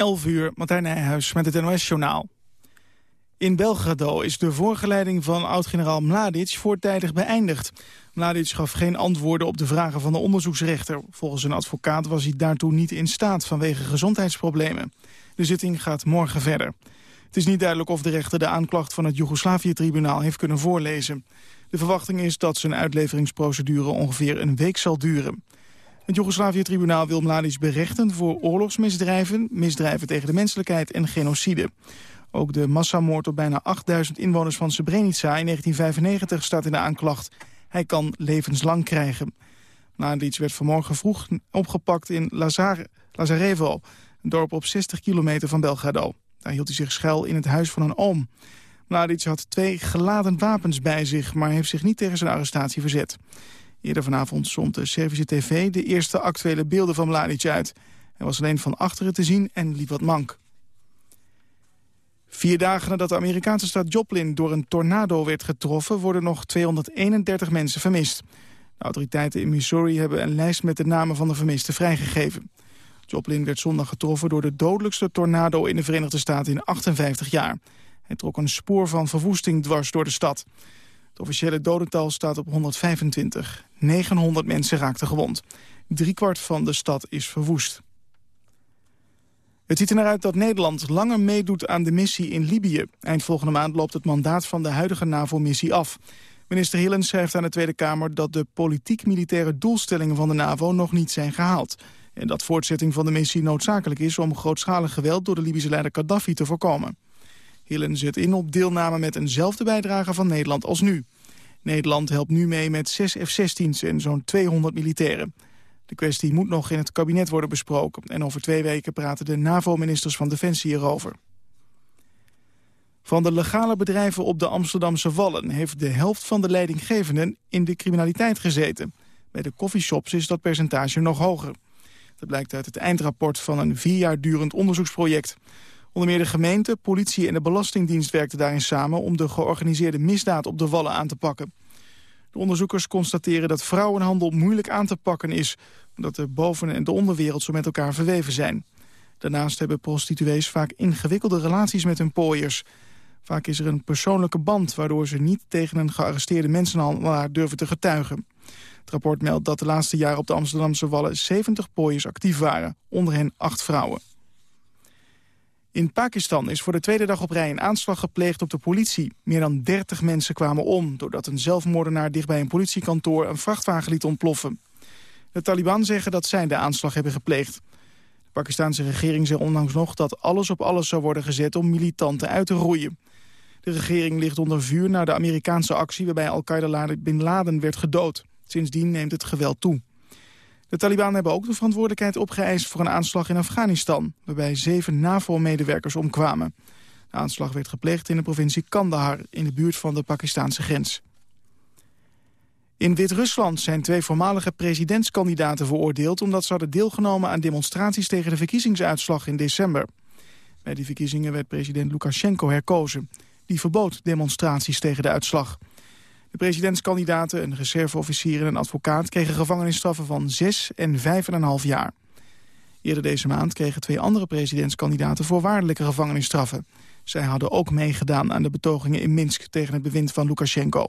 11 uur, Martijn Nijhuis met het NOS-journaal. In Belgrado is de voorgeleiding van oud-generaal Mladic voortijdig beëindigd. Mladic gaf geen antwoorden op de vragen van de onderzoeksrechter. Volgens een advocaat was hij daartoe niet in staat vanwege gezondheidsproblemen. De zitting gaat morgen verder. Het is niet duidelijk of de rechter de aanklacht van het Joegoslavië-tribunaal heeft kunnen voorlezen. De verwachting is dat zijn uitleveringsprocedure ongeveer een week zal duren. Het Joegoslavië-tribunaal wil Mladic berechten voor oorlogsmisdrijven, misdrijven tegen de menselijkheid en genocide. Ook de massamoord op bijna 8000 inwoners van Srebrenica in 1995 staat in de aanklacht. Hij kan levenslang krijgen. Mladic werd vanmorgen vroeg opgepakt in Lazar Lazarevo, een dorp op 60 kilometer van Belgrado. Daar hield hij zich schuil in het huis van een oom. Mladic had twee geladen wapens bij zich, maar heeft zich niet tegen zijn arrestatie verzet. Eerder vanavond zond de Servische tv de eerste actuele beelden van Mladic uit. Hij was alleen van achteren te zien en liep wat mank. Vier dagen nadat de Amerikaanse stad Joplin door een tornado werd getroffen... worden nog 231 mensen vermist. De autoriteiten in Missouri hebben een lijst met de namen van de vermisten vrijgegeven. Joplin werd zondag getroffen door de dodelijkste tornado in de Verenigde Staten in 58 jaar. Hij trok een spoor van verwoesting dwars door de stad. Het officiële dodental staat op 125. 900 mensen raakten gewond. Driekwart van de stad is verwoest. Het ziet er naar uit dat Nederland langer meedoet aan de missie in Libië. Eind volgende maand loopt het mandaat van de huidige NAVO-missie af. Minister Hillen schrijft aan de Tweede Kamer dat de politiek-militaire doelstellingen van de NAVO nog niet zijn gehaald. En dat voortzetting van de missie noodzakelijk is om grootschalig geweld door de Libische leider Gaddafi te voorkomen. Hillen zet in op deelname met eenzelfde bijdrage van Nederland als nu. Nederland helpt nu mee met 6 F-16's en zo'n 200 militairen. De kwestie moet nog in het kabinet worden besproken... en over twee weken praten de NAVO-ministers van Defensie hierover. Van de legale bedrijven op de Amsterdamse Wallen... heeft de helft van de leidinggevenden in de criminaliteit gezeten. Bij de coffeeshops is dat percentage nog hoger. Dat blijkt uit het eindrapport van een vier jaar durend onderzoeksproject. Onder meer de gemeente, politie en de Belastingdienst werkten daarin samen... om de georganiseerde misdaad op de Wallen aan te pakken. De onderzoekers constateren dat vrouwenhandel moeilijk aan te pakken is... omdat de boven- en de onderwereld zo met elkaar verweven zijn. Daarnaast hebben prostituees vaak ingewikkelde relaties met hun pooiers. Vaak is er een persoonlijke band... waardoor ze niet tegen een gearresteerde mensenhandelaar durven te getuigen. Het rapport meldt dat de laatste jaren op de Amsterdamse Wallen 70 pooiers actief waren, onder hen acht vrouwen. In Pakistan is voor de tweede dag op rij een aanslag gepleegd op de politie. Meer dan 30 mensen kwamen om... doordat een zelfmoordenaar dicht bij een politiekantoor een vrachtwagen liet ontploffen. De Taliban zeggen dat zij de aanslag hebben gepleegd. De Pakistanse regering zei onlangs nog dat alles op alles zou worden gezet... om militanten uit te roeien. De regering ligt onder vuur naar de Amerikaanse actie... waarbij Al-Qaeda Bin Laden werd gedood. Sindsdien neemt het geweld toe. De Taliban hebben ook de verantwoordelijkheid opgeëist voor een aanslag in Afghanistan... waarbij zeven NAVO-medewerkers omkwamen. De aanslag werd gepleegd in de provincie Kandahar in de buurt van de Pakistanse grens. In Wit-Rusland zijn twee voormalige presidentskandidaten veroordeeld... omdat ze hadden deelgenomen aan demonstraties tegen de verkiezingsuitslag in december. Bij die verkiezingen werd president Lukashenko herkozen. Die verbood demonstraties tegen de uitslag. De presidentskandidaten, een reserveofficier en een advocaat... kregen gevangenisstraffen van 6 en 5,5 jaar. Eerder deze maand kregen twee andere presidentskandidaten... voorwaardelijke gevangenisstraffen. Zij hadden ook meegedaan aan de betogingen in Minsk... tegen het bewind van Lukashenko.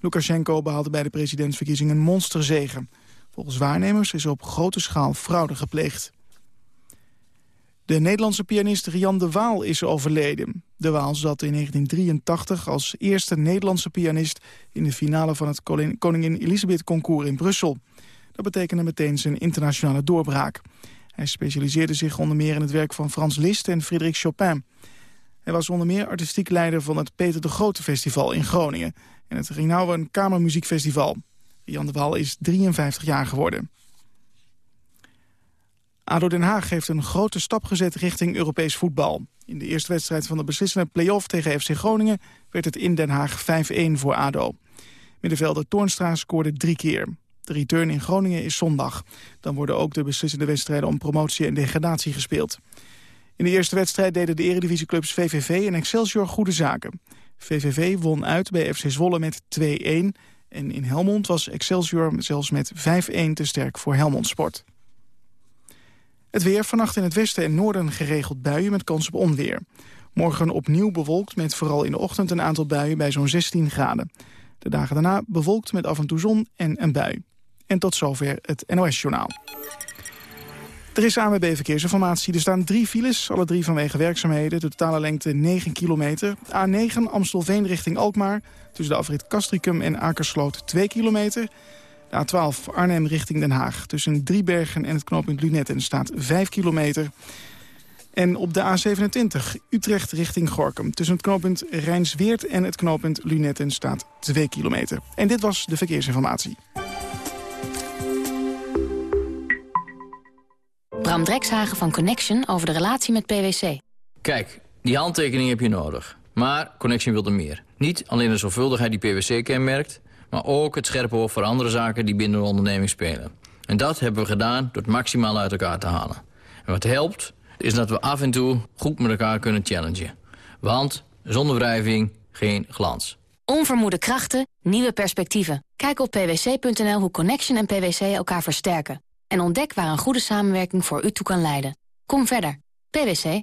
Lukashenko behaalde bij de presidentsverkiezingen een monsterzegen. Volgens waarnemers is op grote schaal fraude gepleegd. De Nederlandse pianist Rian de Waal is overleden. De Waal zat in 1983 als eerste Nederlandse pianist... in de finale van het Koningin Elisabeth Concours in Brussel. Dat betekende meteen zijn internationale doorbraak. Hij specialiseerde zich onder meer in het werk van Frans Liszt en Frédéric Chopin. Hij was onder meer artistiek leider van het Peter de Grote Festival in Groningen... en het Rinauwen Kamermuziekfestival. Rian de Waal is 53 jaar geworden. ADO Den Haag heeft een grote stap gezet richting Europees voetbal. In de eerste wedstrijd van de beslissende play-off tegen FC Groningen... werd het in Den Haag 5-1 voor ADO. Middenvelder Toornstra scoorde drie keer. De return in Groningen is zondag. Dan worden ook de beslissende wedstrijden om promotie en degradatie gespeeld. In de eerste wedstrijd deden de eredivisieclubs VVV en Excelsior goede zaken. VVV won uit bij FC Zwolle met 2-1... en in Helmond was Excelsior zelfs met 5-1 te sterk voor Helmond Sport. Het weer vannacht in het westen en noorden geregeld buien met kans op onweer. Morgen opnieuw bewolkt met vooral in de ochtend een aantal buien bij zo'n 16 graden. De dagen daarna bewolkt met af en toe zon en een bui. En tot zover het NOS-journaal. Er is ANWB Verkeersinformatie. Er staan drie files, alle drie vanwege werkzaamheden. De totale lengte 9 kilometer. A9 Amstelveen richting Alkmaar. Tussen de afrit Castricum en Akersloot 2 kilometer. De A12 Arnhem richting Den Haag. Tussen Driebergen en het knooppunt Lunetten staat 5 kilometer. En op de A27 Utrecht richting Gorkum. Tussen het knooppunt Rijnsweert en het knooppunt Lunetten staat 2 kilometer. En dit was de verkeersinformatie. Bram Drekshagen van Connection over de relatie met PwC. Kijk, die handtekening heb je nodig. Maar Connection wil er meer. Niet alleen de zorgvuldigheid die PwC kenmerkt... maar ook het scherpe oog voor andere zaken die binnen de onderneming spelen. En dat hebben we gedaan door het maximaal uit elkaar te halen. En wat helpt, is dat we af en toe goed met elkaar kunnen challengen. Want zonder wrijving geen glans. Onvermoede krachten, nieuwe perspectieven. Kijk op pwc.nl hoe Connection en PwC elkaar versterken. En ontdek waar een goede samenwerking voor u toe kan leiden. Kom verder. PwC.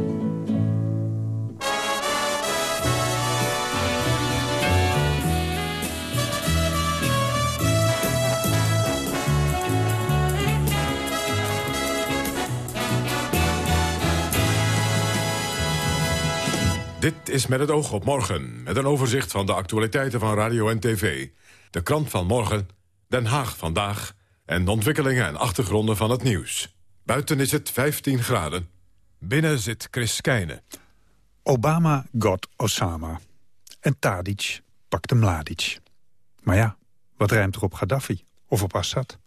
Dit is met het oog op morgen, met een overzicht van de actualiteiten van radio en tv. De krant van morgen, Den Haag vandaag... en de ontwikkelingen en achtergronden van het nieuws. Buiten is het 15 graden. Binnen zit Chris Keijne. Obama got Osama. En Tadic pakte Mladic. Maar ja, wat ruimt er op Gaddafi of op Assad?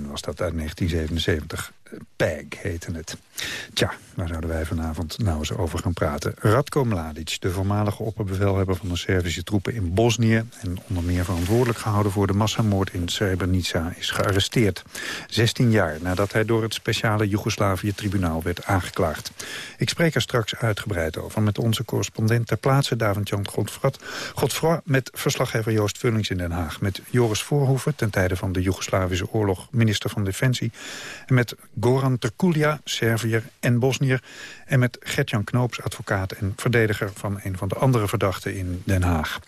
Dan was dat uit 1977. Pag heette het. Tja, waar zouden wij vanavond nou eens over gaan praten? Radko Mladic, de voormalige opperbevelhebber van de Servische troepen in Bosnië... en onder meer verantwoordelijk gehouden voor de massamoord in Srebrenica... is gearresteerd. 16 jaar nadat hij door het speciale Joegoslavië-tribunaal werd aangeklaagd. Ik spreek er straks uitgebreid over. Met onze correspondent ter plaatse... David-Jan Godfroy met verslaggever Joost Vullings in Den Haag... met Joris Voorhoeven, ten tijde van de Joegoslavische oorlog... minister van Defensie... en met Goran Terkulia, Serviër en Bosnier... en met Gertjan Knoops, advocaat en verdediger... van een van de andere verdachten in Den Haag.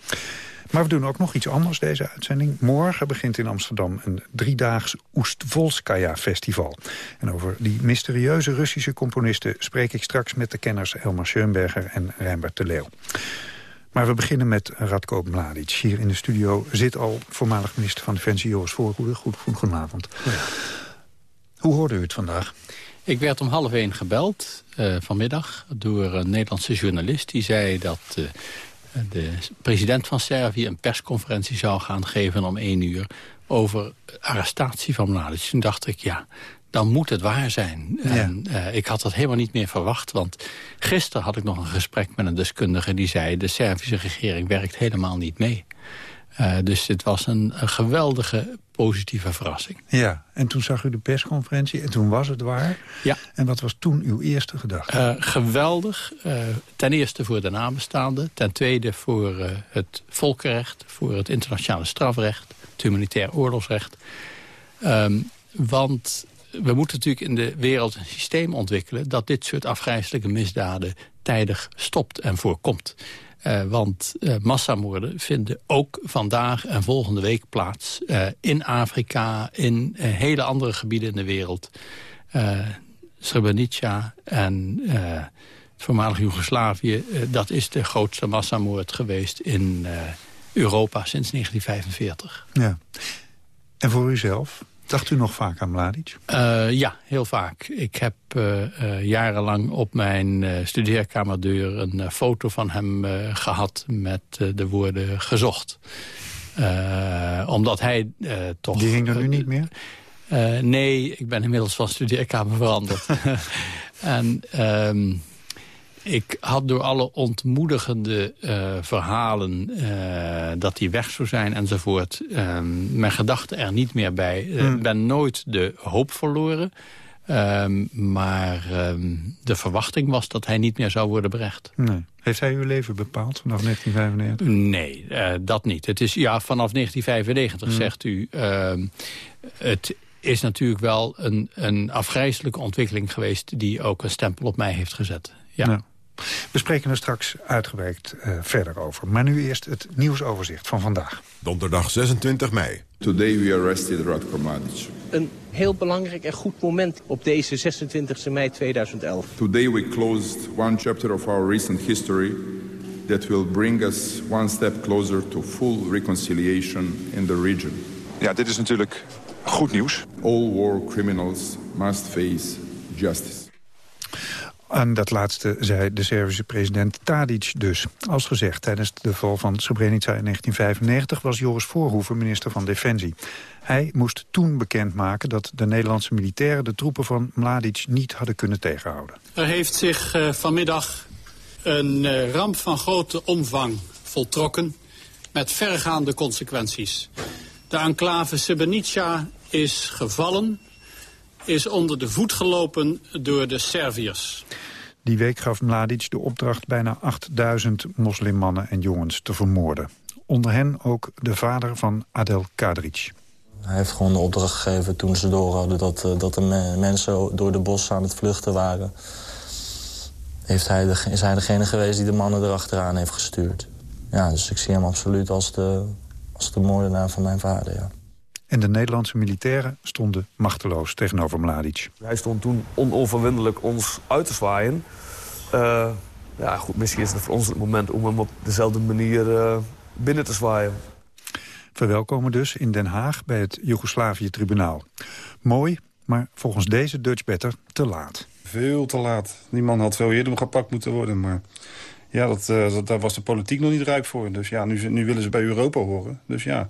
Maar we doen ook nog iets anders deze uitzending. Morgen begint in Amsterdam een driedaags Oestvolskaya-festival. En over die mysterieuze Russische componisten... spreek ik straks met de kenners Elmar Schoenberger en Rijnbert de Leeuw. Maar we beginnen met Radko Mladic. Hier in de studio zit al voormalig minister van Defensie Joris Voorgoede. Goed, goed, goedenavond. Hoe hoorde u het vandaag? Ik werd om half één gebeld uh, vanmiddag door een Nederlandse journalist. Die zei dat uh, de president van Servië een persconferentie zou gaan geven om één uur... over arrestatie van Mladic. Toen dacht ik, ja, dan moet het waar zijn. Ja. En, uh, ik had dat helemaal niet meer verwacht. Want gisteren had ik nog een gesprek met een deskundige die zei... de Servische regering werkt helemaal niet mee. Uh, dus het was een, een, geweldige positieve verrassing. Ja, en toen zag u de persconferentie en toen was het waar. Ja. En wat was toen uw eerste gedachte? Uh, geweldig. Uh, ten eerste voor de nabestaanden. Ten tweede voor het volkenrecht. Voor het internationale strafrecht. Het humanitair oorlogsrecht. Um, want we moeten natuurlijk in de wereld een systeem ontwikkelen... dat dit soort afgrijzelijke misdaden tijdig stopt en voorkomt. Uh, want uh, massamoorden vinden ook vandaag en volgende week plaats... Uh, in Afrika, in hele andere gebieden in de wereld. Srebrenica en het voormalig Joegoslavië... dat is de grootste massamoord geweest in Europa sinds 1945. Ja. En voor uzelf? Dacht u nog vaak aan Mladic? Uh, ja, heel vaak. Ik heb uh, uh, jarenlang op mijn studeerkamerdeur een foto van hem gehad met de woorden gezocht. omdat hij toch... Die hing er nu niet meer? nee, ik ben inmiddels van studeerkamer veranderd. en... Um, ik had door alle ontmoedigende uh, verhalen uh, dat hij weg zou zijn enzovoort... Uh, mijn gedachten er niet meer bij. Ik hmm. ben nooit de hoop verloren. Um, maar um, de verwachting was dat hij niet meer zou worden berecht. Nee. Heeft hij uw leven bepaald vanaf 1995? Nee, dat niet. Het is ja, vanaf 1995 hmm. zegt u. het is natuurlijk wel een, een afgrijzelijke ontwikkeling geweest... die ook een stempel op mij heeft gezet. Ja. We spreken er straks uitgebreid uh, verder over. Maar nu eerst het nieuwsoverzicht van vandaag. Donderdag 26 mei. Today we arrested Radko Mladic. Een heel belangrijk en goed moment op deze 26 mei 2011. Today we closed one chapter of our recent history that will bring us one step closer to full reconciliation in the region. Ja, dit is natuurlijk goed nieuws. All war criminals must face justice. En dat laatste zei de Servische president Tadic dus. Als gezegd, tijdens de val van Srebrenica in 1995... was Joris Voorhoeven minister van Defensie. Hij moest toen bekendmaken dat de Nederlandse militairen... de troepen van Mladic niet hadden kunnen tegenhouden. Er heeft zich uh, vanmiddag een uh, ramp van grote omvang voltrokken... met vergaande consequenties. De enclave Srebrenica is gevallen is onder de voet gelopen door de Serviërs. Die week gaf Mladic de opdracht bijna 8000 moslimmannen en jongens te vermoorden. Onder hen ook de vader van Adel Kadric. Hij heeft gewoon de opdracht gegeven toen ze door hadden dat, uh, dat de me mensen door de bossen aan het vluchten waren. Heeft hij de, is hij degene geweest die de mannen erachteraan heeft gestuurd. Ja, dus ik zie hem absoluut als de, als de moordenaar van mijn vader, ja. En de Nederlandse militairen stonden machteloos tegenover Mladic. Hij stond toen onoverwinnelijk ons uit te zwaaien. Uh, ja, goed, misschien is het voor ons het moment om hem op dezelfde manier uh, binnen te zwaaien. Verwelkomen dus in Den Haag bij het Joegoslavië-tribunaal. Mooi, maar volgens deze Dutch Better te laat. Veel te laat. Die man had veel eerder gepakt moeten worden, maar... Ja, dat, uh, dat, daar was de politiek nog niet rijp voor. Dus ja, nu, nu willen ze bij Europa horen. Dus ja,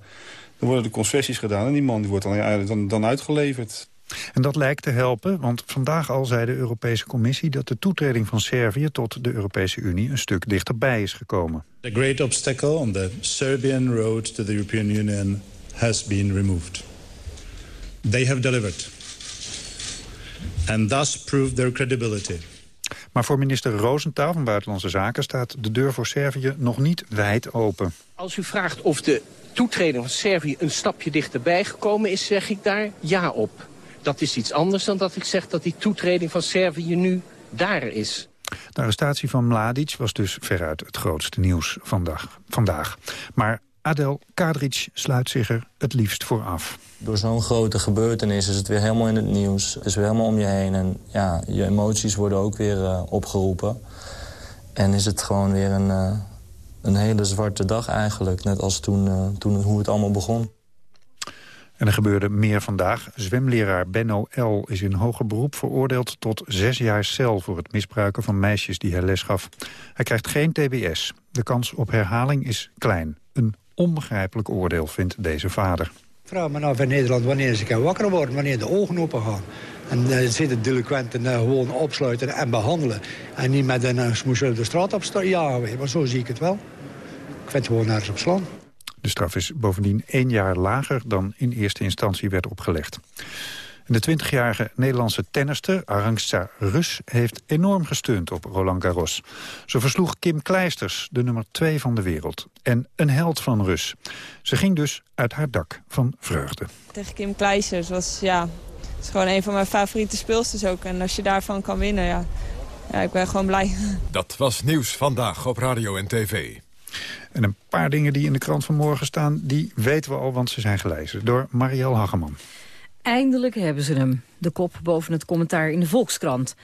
dan worden de concessies gedaan en die man die wordt dan, dan, dan uitgeleverd. En dat lijkt te helpen, want vandaag al zei de Europese Commissie... dat de toetreding van Servië tot de Europese Unie een stuk dichterbij is gekomen. The great obstacle on the Serbian road to the European Union has been removed. They have delivered. And thus proved their credibility. Maar voor minister Roosentaal van Buitenlandse Zaken staat de deur voor Servië nog niet wijd open. Als u vraagt of de toetreding van Servië een stapje dichterbij gekomen is, zeg ik daar ja op. Dat is iets anders dan dat ik zeg dat die toetreding van Servië nu daar is. De arrestatie van Mladic was dus veruit het grootste nieuws vandaag. vandaag. Maar Adel Kadric sluit zich er het liefst voor af. Door zo'n grote gebeurtenis is het weer helemaal in het nieuws. Het is weer helemaal om je heen. En ja, je emoties worden ook weer uh, opgeroepen. En is het gewoon weer een, uh, een hele zwarte dag eigenlijk. Net als toen, uh, toen hoe het allemaal begon. En er gebeurde meer vandaag. Zwemleraar Benno L. is in hoger beroep veroordeeld tot zes jaar cel... voor het misbruiken van meisjes die hij les gaf. Hij krijgt geen tbs. De kans op herhaling is klein. Een onbegrijpelijk oordeel, vindt deze vader. Vraag me af in Nederland wanneer ze kan wakker worden, wanneer de ogen open gaan. En uh, zitten delinquenten uh, gewoon opsluiten en behandelen. En niet met een uh, smoesje de straat op ja, maar zo zie ik het wel. Op slaan. De straf is bovendien één jaar lager dan in eerste instantie werd opgelegd. De 20-jarige Nederlandse tennister Arantxa Rus heeft enorm gesteund op Roland Garros. Ze versloeg Kim Kleisters, de nummer 2 van de wereld. En een held van Rus. Ze ging dus uit haar dak van vreugde. Tegen Kim Kleisters was, ja, is gewoon een van mijn favoriete speelsters ook. En als je daarvan kan winnen, ja, ja ik ben gewoon blij. Dat was Nieuws Vandaag op Radio en TV. En een paar dingen die in de krant van morgen staan... die weten we al, want ze zijn gelezen door Marielle Hageman. Eindelijk hebben ze hem. De kop boven het commentaar in de Volkskrant.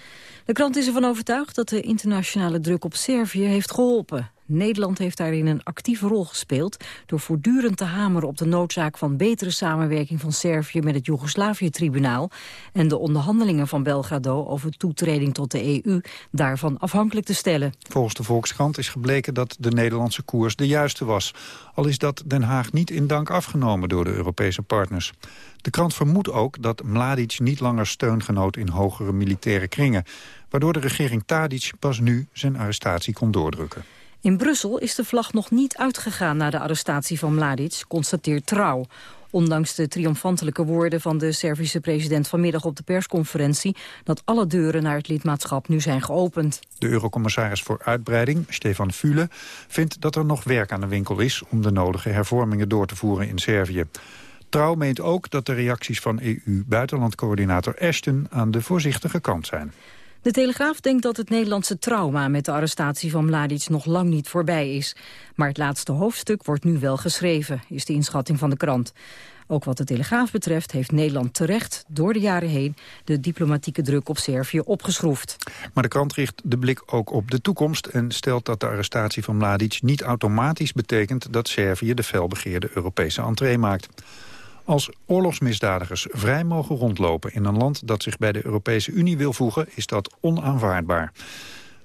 De krant is ervan overtuigd dat de internationale druk op Servië heeft geholpen. Nederland heeft daarin een actieve rol gespeeld... door voortdurend te hameren op de noodzaak van betere samenwerking van Servië met het Joegoslavië-tribunaal... en de onderhandelingen van Belgrado over toetreding tot de EU daarvan afhankelijk te stellen. Volgens de Volkskrant is gebleken dat de Nederlandse koers de juiste was. Al is dat Den Haag niet in dank afgenomen door de Europese partners. De krant vermoedt ook dat Mladic niet langer steun genoot in hogere militaire kringen... waardoor de regering Tadic pas nu zijn arrestatie kon doordrukken. In Brussel is de vlag nog niet uitgegaan na de arrestatie van Mladic, constateert Trouw. Ondanks de triomfantelijke woorden van de Servische president vanmiddag op de persconferentie... dat alle deuren naar het lidmaatschap nu zijn geopend. De eurocommissaris voor uitbreiding, Stefan Fule, vindt dat er nog werk aan de winkel is... om de nodige hervormingen door te voeren in Servië. Trouw meent ook dat de reacties van EU-buitenlandcoördinator Ashton aan de voorzichtige kant zijn. De Telegraaf denkt dat het Nederlandse trauma met de arrestatie van Mladic nog lang niet voorbij is. Maar het laatste hoofdstuk wordt nu wel geschreven, is de inschatting van de krant. Ook wat de Telegraaf betreft heeft Nederland terecht door de jaren heen de diplomatieke druk op Servië opgeschroefd. Maar de krant richt de blik ook op de toekomst en stelt dat de arrestatie van Mladic niet automatisch betekent dat Servië de felbegeerde Europese entree maakt. Als oorlogsmisdadigers vrij mogen rondlopen in een land dat zich bij de Europese Unie wil voegen, is dat onaanvaardbaar.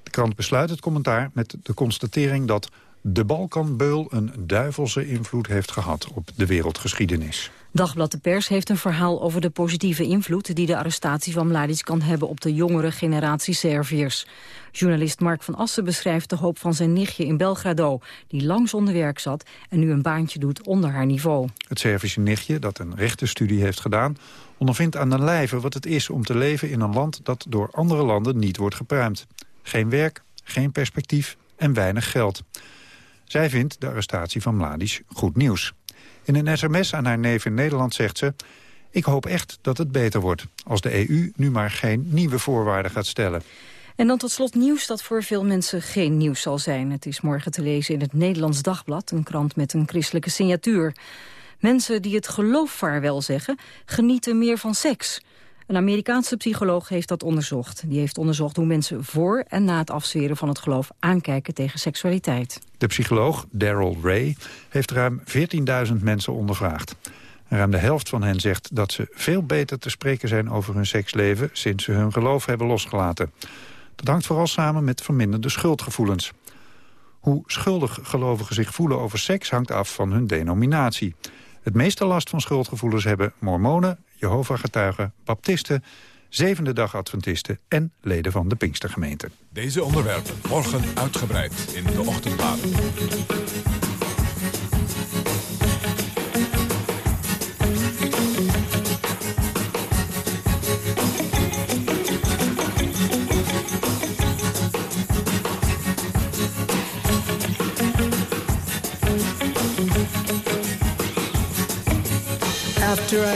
De krant besluit het commentaar met de constatering dat de Balkanbeul een duivelse invloed heeft gehad op de wereldgeschiedenis. Dagblad de Pers heeft een verhaal over de positieve invloed... die de arrestatie van Mladic kan hebben op de jongere generatie Serviërs. Journalist Mark van Assen beschrijft de hoop van zijn nichtje in Belgrado... die lang zonder werk zat en nu een baantje doet onder haar niveau. Het Servische nichtje, dat een rechtenstudie heeft gedaan... ondervindt aan de lijve wat het is om te leven in een land... dat door andere landen niet wordt gepruimd. Geen werk, geen perspectief en weinig geld. Zij vindt de arrestatie van Mladic goed nieuws. In een sms aan haar neef in Nederland zegt ze... Ik hoop echt dat het beter wordt, als de EU nu maar geen nieuwe voorwaarden gaat stellen. En dan tot slot nieuws dat voor veel mensen geen nieuws zal zijn. Het is morgen te lezen in het Nederlands Dagblad, een krant met een christelijke signatuur. Mensen die het geloof vaarwel zeggen, genieten meer van seks. Een Amerikaanse psycholoog heeft dat onderzocht. Die heeft onderzocht hoe mensen voor en na het afzweren van het geloof aankijken tegen seksualiteit. De psycholoog Daryl Ray heeft ruim 14.000 mensen ondervraagd. Ruim de helft van hen zegt dat ze veel beter te spreken zijn over hun seksleven... sinds ze hun geloof hebben losgelaten. Dat hangt vooral samen met verminderde schuldgevoelens. Hoe schuldig gelovigen zich voelen over seks hangt af van hun denominatie. Het meeste last van schuldgevoelens hebben mormonen, Jehovah-getuigen, baptisten... zevende dag adventisten en leden van de Pinkstergemeente. Deze onderwerpen morgen uitgebreid in de ochtendbladen.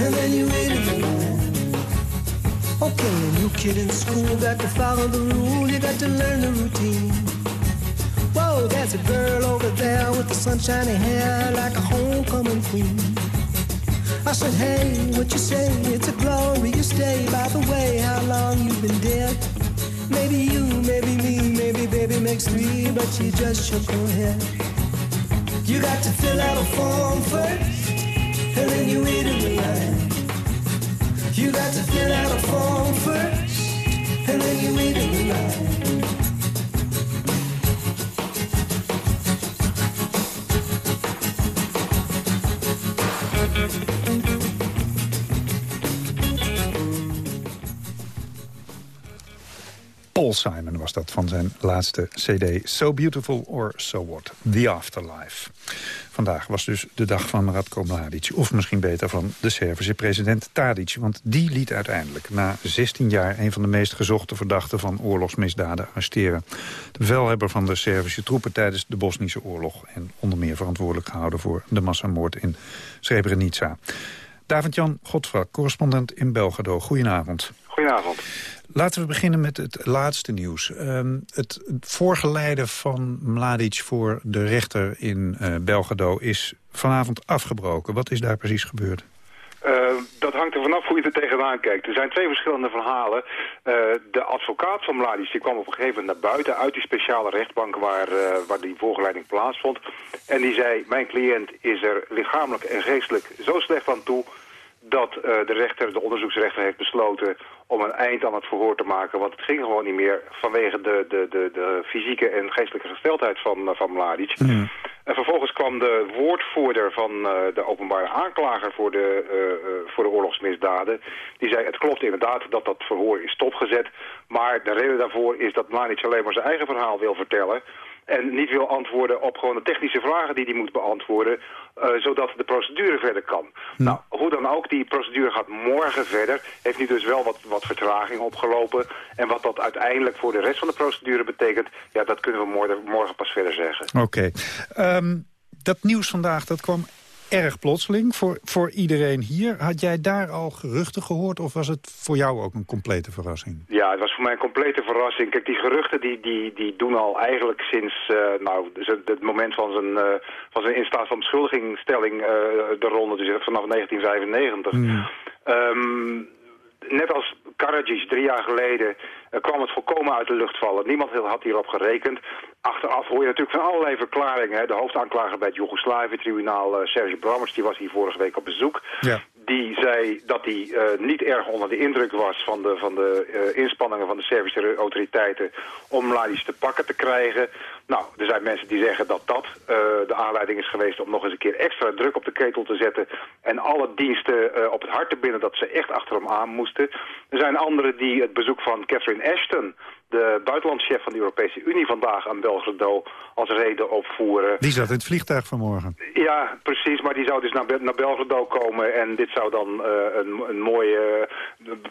and then you in the. Okay, a new kid in school got to follow the rule. You got to learn the routine. Whoa, there's a girl over there with the sunshiny hair like a homecoming queen. I said, hey, what you say? It's a glorious day. By the way, how long you been dead? Maybe you, maybe me, maybe baby makes three, but she just shook her head. You got to fill out a form first, and then you wait in the line. You got to fill out a form first, and then you wait in the line. Paul Simon was dat van zijn laatste cd So Beautiful or So What, The Afterlife. Vandaag was dus de dag van Radko Mladic. Of misschien beter van de Servische president Tadic. Want die liet uiteindelijk na 16 jaar... een van de meest gezochte verdachten van oorlogsmisdaden arresteren. De bevelhebber van de Servische troepen tijdens de Bosnische oorlog. En onder meer verantwoordelijk gehouden voor de massamoord in Srebrenica. David-Jan Godfra, correspondent in Belgrado. Goedenavond. Goedenavond. Laten we beginnen met het laatste nieuws. Um, het voorgeleide van Mladic voor de rechter in uh, Belgrado is vanavond afgebroken. Wat is daar precies gebeurd? Uh, dat hangt er vanaf hoe je er tegenaan kijkt. Er zijn twee verschillende verhalen. Uh, de advocaat van Mladic die kwam op een gegeven moment naar buiten... uit die speciale rechtbank waar, waar die voorgeleiding plaatsvond. En die zei, mijn cliënt is er lichamelijk en geestelijk zo slecht aan toe dat uh, de rechter, de onderzoeksrechter heeft besloten om een eind aan het verhoor te maken. Want het ging gewoon niet meer vanwege de, de, de, de fysieke en geestelijke gesteldheid van, van Mladic. Mm. En vervolgens kwam de woordvoerder van uh, de openbare aanklager voor de, voor de oorlogsmisdaden. Die zei, het klopt inderdaad dat dat verhoor is stopgezet. Maar de reden daarvoor is dat Mladic alleen maar zijn eigen verhaal wil vertellen... En niet wil antwoorden op gewoon de technische vragen die hij moet beantwoorden. Uh, zodat de procedure verder kan. Hm. Nou, hoe dan ook, die procedure gaat morgen verder. Heeft nu dus wel wat, wat vertraging opgelopen. En wat dat uiteindelijk voor de rest van de procedure betekent... ja, dat kunnen we morgen, morgen pas verder zeggen. Oké. Okay. Um, dat nieuws vandaag, dat kwam erg plotseling voor, voor iedereen hier. Had jij daar al geruchten gehoord of was het voor jou ook een complete verrassing? Ja, het was voor mij een complete verrassing. Kijk, die geruchten die, die, die doen al eigenlijk sinds uh, nou, het moment van zijn, uh, van zijn in staat van beschuldigingstelling uh, de ronde, dus vanaf 1995. Mm. Um, net als Karadzic drie jaar geleden uh, kwam het volkomen uit de lucht vallen. Niemand had hierop gerekend. Achteraf hoor je natuurlijk van allerlei verklaringen. Hè. De hoofdaanklager bij het Joegoslavië-tribunaal, uh, Serge Brammers, die was hier vorige week op bezoek. Ja. Die zei dat hij uh, niet erg onder de indruk was van de, van de inspanningen van de Servische autoriteiten om Mladic te pakken te krijgen. Nou, er zijn mensen die zeggen dat dat uh, de aanleiding is geweest om nog eens een keer extra druk op de ketel te zetten en alle diensten op het hart te binden dat ze echt achter hem aan moesten. Er zijn anderen die het bezoek van Catherine Ashton de buitenlandschef van de Europese Unie vandaag aan Belgrado als reden opvoeren. Die zat in het vliegtuig vanmorgen. Ja, precies, maar die zou dus naar, naar Belgrado komen en dit zou dan uh, een, een mooie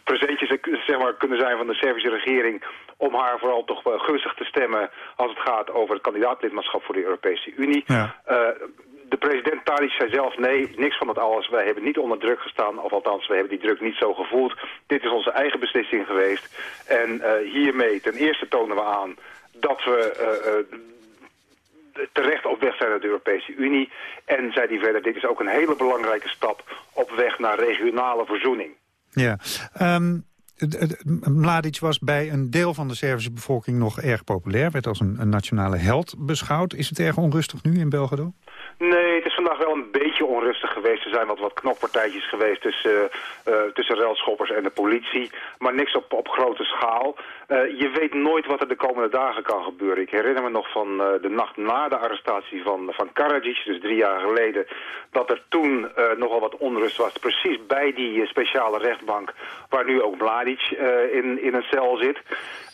presentje zeg maar, kunnen zijn van de Servische regering om haar vooral toch wel gunstig te stemmen als het gaat over het kandidaatlidmaatschap voor de Europese Unie. Ja. Uh, de president Tadic zei zelf, nee, niks van dat alles. Wij hebben niet onder druk gestaan, of althans, we hebben die druk niet zo gevoeld. Dit is onze eigen beslissing geweest. En uh, hiermee ten eerste tonen we aan dat we uh, uh, terecht op weg zijn naar de Europese Unie. En zei hij verder, dit is ook een hele belangrijke stap op weg naar regionale verzoening. Ja, um... Mladic was bij een deel van de Servische bevolking nog erg populair. Werd als een, nationale held beschouwd. Is het erg onrustig nu in Belgrado? Nee, vandaag wel een beetje onrustig geweest. Er zijn wat, wat knokpartijtjes geweest tussen, uh, tussen relschoppers en de politie. Maar niks op, op grote schaal. Uh, je weet nooit wat er de komende dagen kan gebeuren. Ik herinner me nog van de nacht na de arrestatie van, van Karadzic, dus drie jaar geleden, dat er toen nogal wat onrust was. Precies bij die speciale rechtbank waar nu ook Mladic in, in een cel zit.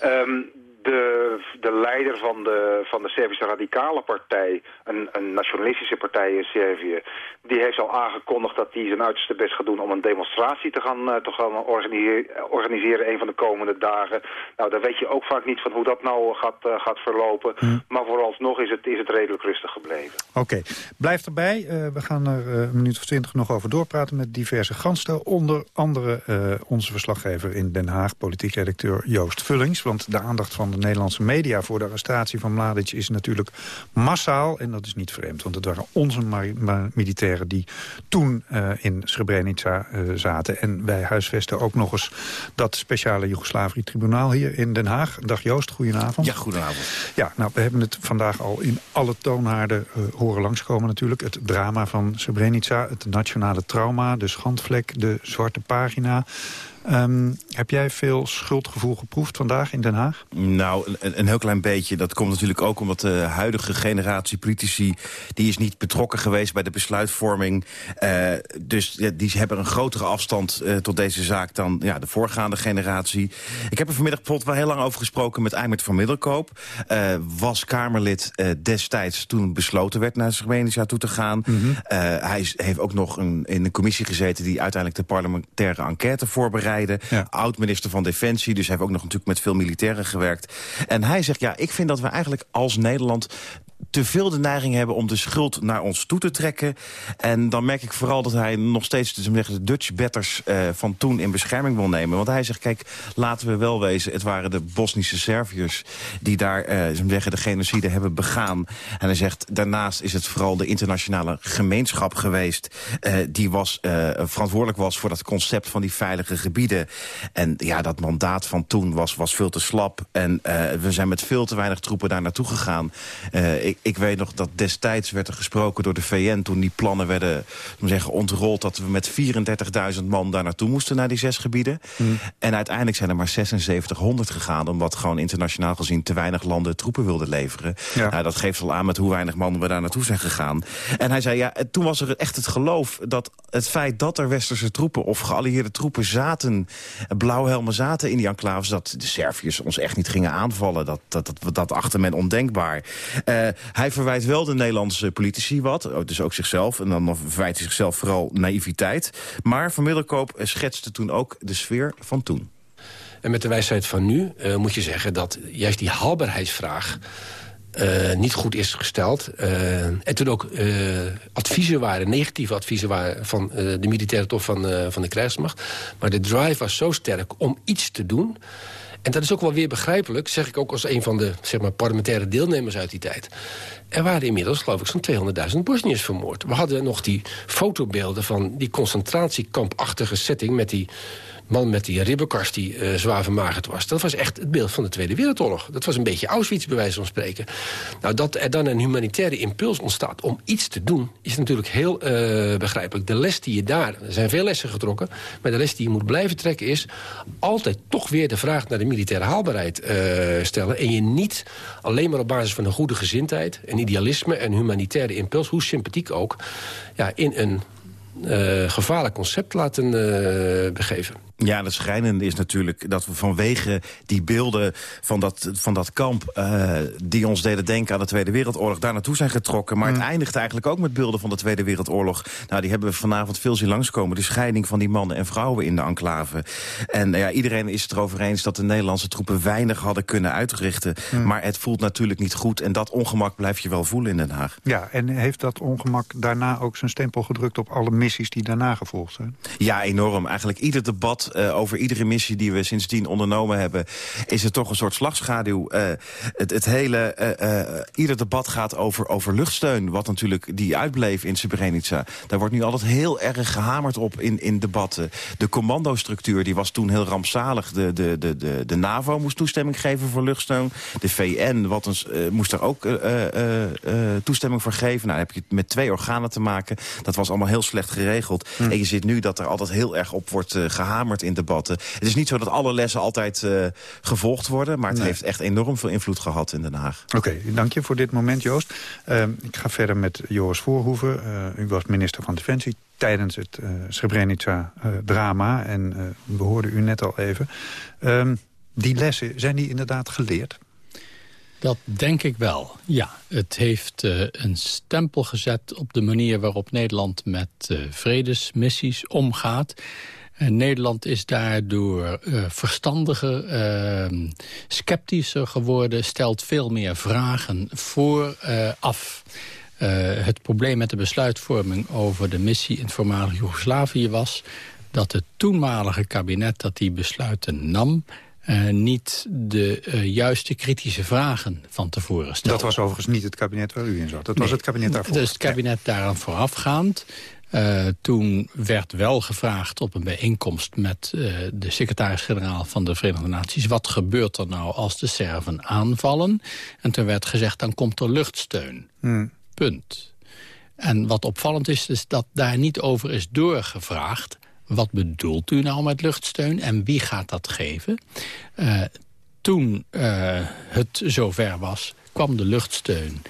Um, de, de leider van de, van de Servische Radicale Partij, een, een nationalistische partij in Servië, die heeft al aangekondigd dat hij zijn uiterste best gaat doen om een demonstratie te gaan, uh, te gaan organiseren, organiseren een van de komende dagen. Nou, daar weet je ook vaak niet van hoe dat nou gaat, uh, gaat verlopen. Hmm. Maar vooralsnog is het, is het redelijk rustig gebleven. Oké, okay. blijf erbij. Uh, we gaan er een minuut of twintig nog over doorpraten met diverse gasten. Onder andere onze verslaggever in Den Haag, politiek redacteur Joost Vullings. Want de aandacht van de Nederlandse media voor de arrestatie van Mladic is natuurlijk massaal. En dat is niet vreemd, want het waren onze militairen die toen uh, in Srebrenica uh, zaten. En wij huisvesten ook nog eens dat speciale Joegoslavië-tribunaal hier in Den Haag. Dag Joost, goedenavond. Ja, goedenavond. Ja, nou, we hebben het vandaag al in alle toonhaarden uh, horen langskomen natuurlijk. Het drama van Srebrenica, het nationale trauma, de schandvlek, de zwarte pagina... Um, heb jij veel schuldgevoel geproefd vandaag in Den Haag? Nou, een, een, heel klein beetje. Dat komt natuurlijk ook omdat de huidige generatie politici... die is niet betrokken geweest bij de besluitvorming. Uh, dus ja, die hebben een grotere afstand uh, tot deze zaak dan ja, de voorgaande generatie. Ik heb er vanmiddag bijvoorbeeld wel heel lang over gesproken met Eimert van Middelkoop. Uh, was Kamerlid destijds toen besloten werd naar Srebrenica toe te gaan. Mm -hmm. hij is, heeft ook nog een, in een commissie gezeten... die uiteindelijk de parlementaire enquête voorbereidt. Ja. Oud-minister van Defensie, dus hij heeft ook nog natuurlijk met veel militairen gewerkt. En hij zegt, ja, ik vind dat we eigenlijk als Nederland te veel de neiging hebben om de schuld naar ons toe te trekken. En dan merk ik vooral dat hij nog steeds de Dutch betters uh, van toen in bescherming wil nemen. Want hij zegt, kijk, laten we wel wezen, het waren de Bosnische Serviërs die daar uh, zeggen, de genocide hebben begaan. En hij zegt, daarnaast is het vooral de internationale gemeenschap geweest uh, die was, verantwoordelijk was voor dat concept van die veilige gebieden. En ja, dat mandaat van toen was, was veel te slap. En we zijn met veel te weinig troepen daar naartoe gegaan. Ik, ik, weet nog dat destijds werd er gesproken door de VN... toen die plannen werden zeggen, ontrold... dat we met 34.000 man daar naartoe moesten, naar die zes gebieden. Mm. En uiteindelijk zijn er maar 7600 gegaan... omdat gewoon internationaal gezien te weinig landen troepen wilden leveren. Ja. Nou, dat geeft al aan met hoe weinig mannen we daar naartoe zijn gegaan. En hij zei, ja, toen was er echt het geloof... dat het feit dat er westerse troepen of geallieerde troepen zaten... blauwhelmen zaten in die enclaves... dat de Serviërs ons echt niet gingen aanvallen. Dat, dat, dat, dat achter men ondenkbaar. Uh, hij verwijt wel de Nederlandse politici wat, dus ook zichzelf. En dan verwijt hij zichzelf vooral naïviteit. Maar Van Middelkoop schetste toen ook de sfeer van toen. En met de wijsheid van nu uh, moet je zeggen dat juist die haalbaarheidsvraag... Uh, niet goed is gesteld. Uh, en toen ook adviezen waren, negatieve adviezen waren... van de militaire top van, van de krijgsmacht. Maar de drive was zo sterk om iets te doen... En dat is ook wel weer begrijpelijk, zeg ik ook als een van de zeg maar, parlementaire deelnemers uit die tijd. Er waren inmiddels, geloof ik, zo'n 200.000 Bosniërs vermoord. We hadden nog die fotobeelden van die concentratiekampachtige setting... met die man met die ribbenkast die uh, zwaar vermagerd was. Dat was echt het beeld van de Tweede Wereldoorlog. Dat was een beetje Auschwitz, bij wijze van spreken. Nou, dat er dan een humanitaire impuls ontstaat om iets te doen... is natuurlijk heel uh, begrijpelijk. De les die je daar... Er zijn veel lessen getrokken... maar de les die je moet blijven trekken is... altijd toch weer de vraag naar de militaire haalbaarheid uh, stellen... en je niet alleen maar op basis van een goede gezindheid... en idealisme en humanitaire impuls, hoe sympathiek ook... Ja, in een gevaarlijk concept laten begeven. Ja, het schrijnende is natuurlijk dat we vanwege die beelden van dat, van dat kamp... Uh, die ons deden denken aan de Tweede Wereldoorlog, daar naartoe zijn getrokken. Maar het mm. eindigt eigenlijk ook met beelden van de Tweede Wereldoorlog. Nou, die hebben we vanavond veel zien langskomen. De scheiding van die mannen en vrouwen in de enclave. En ja, iedereen is het erover eens dat de Nederlandse troepen weinig hadden kunnen uitrichten. Mm. Maar het voelt natuurlijk niet goed. En dat ongemak blijf je wel voelen in Den Haag. Ja, en heeft dat ongemak daarna ook zijn stempel gedrukt op alle missies die daarna gevolgd zijn? Ja, enorm. Eigenlijk ieder debat uh, over iedere missie die we sindsdien ondernomen hebben... is het toch een soort slagschaduw. Uh, het, het hele, uh, ieder debat gaat over, over luchtsteun... wat natuurlijk die uitbleef in Srebrenica. Daar wordt nu altijd heel erg gehamerd op in, in debatten. De commandostructuur die was toen heel rampzalig. De, de, de, de, de NAVO moest toestemming geven voor luchtsteun. De VN wat moest daar ook toestemming voor geven. Nou, dan heb je het met twee organen te maken. Dat was allemaal heel slecht geregeld. Hm. En je ziet nu dat er altijd heel erg op wordt gehamerd in debatten. Het is niet zo dat alle lessen altijd uh, gevolgd worden... maar het heeft echt enorm veel invloed gehad in Den Haag. Oké, dank je voor dit moment, Joost. Uh, ik ga verder met Joris Voorhoeven. Uh, u was minister van Defensie tijdens het uh, Srebrenica-drama. en we hoorden u net al even. Ehm, die lessen, zijn die inderdaad geleerd? Dat denk ik wel, ja. Het heeft uh, een stempel gezet op de manier waarop Nederland met uh, vredesmissies omgaat. En Nederland is daardoor uh, verstandiger, uh, sceptischer geworden... stelt veel meer vragen vooraf. Uh, het probleem met de besluitvorming over de missie in voormalig Joegoslavië was... dat het toenmalige kabinet dat die besluiten nam... Uh, niet de uh, juiste kritische vragen van tevoren stelde. Dat was overigens niet het kabinet waar u in zat. Dat nee, was het kabinet daarvoor. Dus het kabinet daaraan voorafgaand. Uh, toen werd wel gevraagd op een bijeenkomst met uh, de secretaris-generaal van de Verenigde Naties... wat gebeurt er nou als de Serven aanvallen? En toen werd gezegd, dan komt er luchtsteun. Hmm. Punt. En wat opvallend is, is dat daar niet over is doorgevraagd... wat bedoelt u nou met luchtsteun en wie gaat dat geven? Uh, toen het zover was, kwam de luchtsteun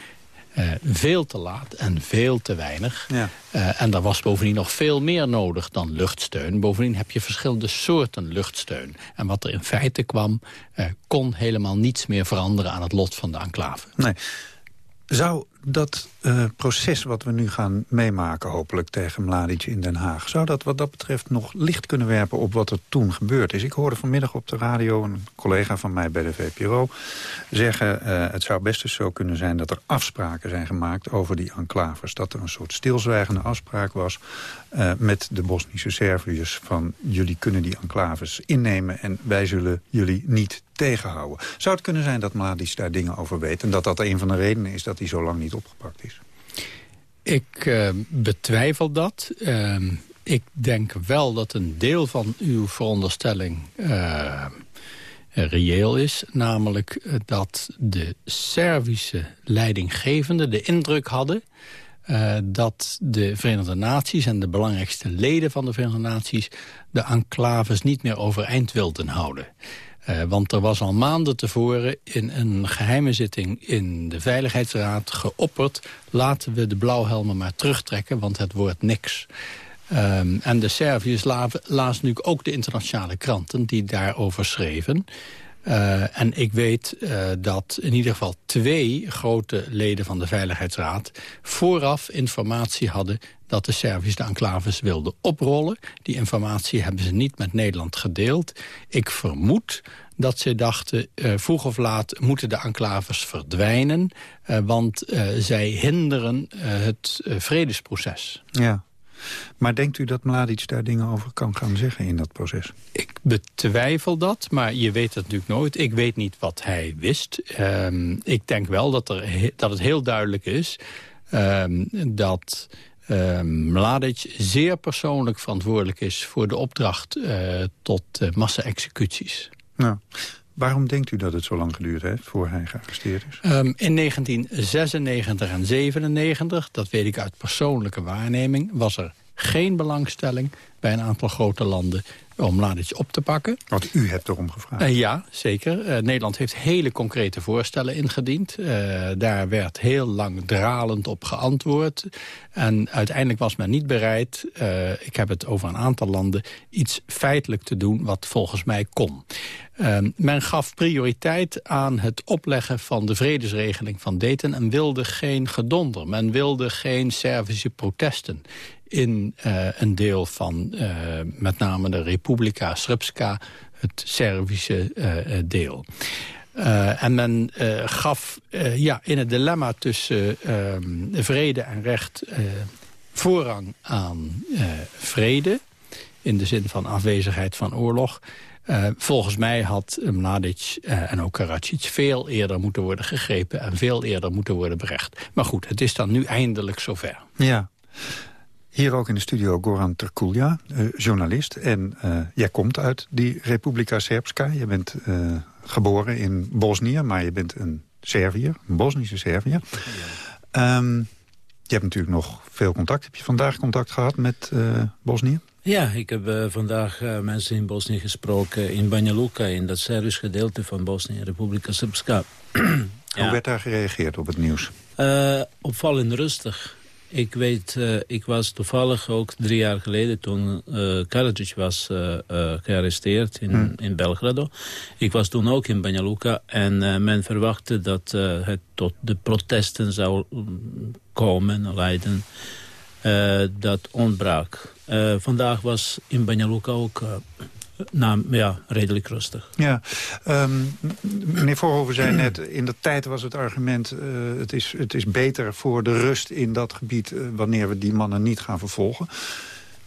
uh, veel te laat en veel te weinig. Ja. Uh, en er was bovendien nog veel meer nodig dan luchtsteun. Bovendien heb je verschillende soorten luchtsteun. En wat er in feite kwam, uh, kon helemaal niets meer veranderen aan het lot van de enclave. Nee. Zou dat uh, proces wat we nu gaan meemaken, hopelijk tegen Mladic in Den Haag... zou dat wat dat betreft nog licht kunnen werpen op wat er toen gebeurd is? Ik hoorde vanmiddag op de radio een collega van mij bij de VPRO zeggen... Uh, het zou best eens zo kunnen zijn dat er afspraken zijn gemaakt over die enclaves. Dat er een soort stilzwijgende afspraak was uh, met de Bosnische Serviërs... van jullie kunnen die enclaves innemen en wij zullen jullie niet tegenhouden. Zou het kunnen zijn dat Mladic daar dingen over weet... en dat dat een van de redenen is dat hij zo lang niet opgepakt is? Ik uh, betwijfel dat. Uh, ik denk wel dat een deel van uw veronderstelling uh, reëel is. Namelijk dat de Servische leidinggevende de indruk hadden... Uh, dat de Verenigde Naties en de belangrijkste leden van de Verenigde Naties... de enclaves niet meer overeind wilden houden. Uh, want er was al maanden tevoren in een geheime zitting in de Veiligheidsraad geopperd... laten we de blauwhelmen maar terugtrekken, want het wordt niks. Um, en de Serviërs lazen natuurlijk ook de internationale kranten die daarover schreven. Uh, en ik weet uh, dat in ieder geval twee grote leden van de Veiligheidsraad... vooraf informatie hadden dat de Serviërs de enclaves wilden oprollen. Die informatie hebben ze niet met Nederland gedeeld. Ik vermoed dat ze dachten, uh, vroeg of laat moeten de enclaves verdwijnen... Want zij hinderen het vredesproces. Ja. Maar denkt u dat Mladic daar dingen over kan gaan zeggen in dat proces? Ik betwijfel dat, maar je weet het natuurlijk nooit. Ik weet niet wat hij wist. Um, ik denk wel dat, er, dat het heel duidelijk is um, dat uh, Mladic zeer persoonlijk verantwoordelijk is... voor de opdracht uh, tot uh, massa-executies. Nou, waarom denkt u dat het zo lang geduurd heeft voor hij gearresteerd is? Um, in 1996 en 97, dat weet ik uit persoonlijke waarneming... was er geen belangstelling bij een aantal grote landen om Mladic op te pakken. Want u hebt erom gevraagd. Uh, ja, zeker. Uh, Nederland heeft hele concrete voorstellen ingediend. Uh, daar werd heel lang dralend op geantwoord. En uiteindelijk was men niet bereid, ik heb het over een aantal landen... iets feitelijk te doen wat volgens mij kon. men gaf prioriteit aan het opleggen van de vredesregeling van Dayton... en wilde geen gedonder. Men wilde geen Servische protesten in uh, een deel van uh, met name de Republika Srpska, het Servische uh, deel. en men gaf ja, in het dilemma tussen vrede en recht voorrang aan vrede... in de zin van afwezigheid van oorlog... Volgens mij had Mladic en ook Karadzic veel eerder moeten worden gegrepen... en veel eerder moeten worden berecht. Maar goed, het is dan nu eindelijk zover. Ja. Hier ook in de studio Goran Terkulja, uh, journalist. En jij komt uit die Republika Srpska. Je bent geboren in Bosnië, maar je bent een Serviër, een Bosnische Serviër. Ja. Um, je hebt natuurlijk nog veel contact. Heb je vandaag contact gehad met Bosnië? Ja, ik heb uh, vandaag uh, mensen in Bosnië gesproken. In Banja Luka, in dat Serbisch gedeelte van Bosnië, Republika Srpska. ja. Hoe werd daar gereageerd op het nieuws? Uh, opvallend rustig. Ik weet, ik was toevallig ook drie jaar geleden toen uh, Karadzic was gearresteerd in, hmm. in Belgrado. Ik was toen ook in Banja Luka en men verwachtte dat het tot de protesten zou mm, komen, leiden. dat ontbrak. Vandaag was in Banja Luka ook nou, ja, redelijk rustig. Ja, um, meneer Voorhoven zei net, in de tijd was het argument... Uh, het, is, het is beter voor de rust in dat gebied wanneer we die mannen niet gaan vervolgen.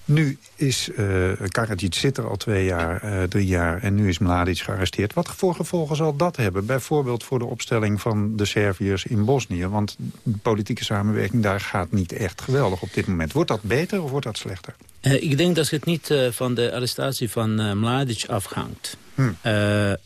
Nu is uh, Karadzic zit er al twee jaar, uh, drie jaar en nu is Mladic gearresteerd. Wat voor gevolgen zal dat hebben? Bijvoorbeeld voor de opstelling van de Serviërs in Bosnië. Want de politieke samenwerking daar gaat niet echt geweldig op dit moment. Wordt dat beter of wordt dat slechter? Uh, ik denk dat het niet van de arrestatie van Mladic afhangt. Hmm. Uh, uh,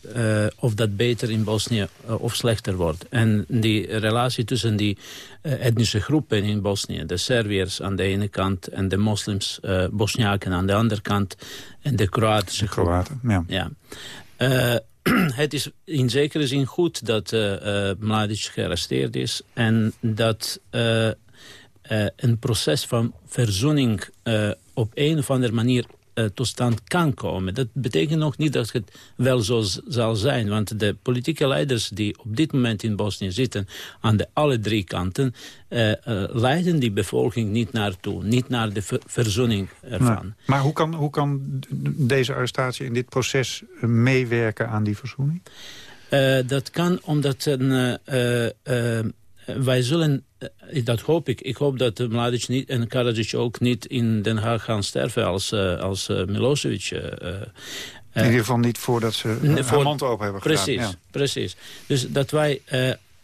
of dat beter in Bosnië uh, of slechter wordt. En die relatie tussen die etnische groepen in Bosnië... de Serviërs aan de ene kant en de moslims, Bosniaken aan de andere kant... en de Kroatische de Kroaten, ja. het is in zekere zin goed dat Mladic gearresteerd is... en dat een proces van verzoening op een of andere manier uh, tot stand kan komen. Dat betekent nog niet dat het wel zo zal zijn. Want de politieke leiders die op dit moment in Bosnië zitten... aan de alle drie kanten... Uh, uh, leiden die bevolking niet naartoe. Niet naar de ver verzoening ervan. maar hoe kan, hoe kan deze arrestatie in dit proces meewerken aan die verzoening? dat kan omdat een wij zullen, eh, dat hoop ik, ik hoop dat Mladic niet, en Karadzic ook niet in Den Haag gaan sterven als, uh, als uh, Milosevic. Uh, in ieder geval niet voordat ze hun voor, mond open hebben gedaan. Precies, ja. precies. Dus dat wij,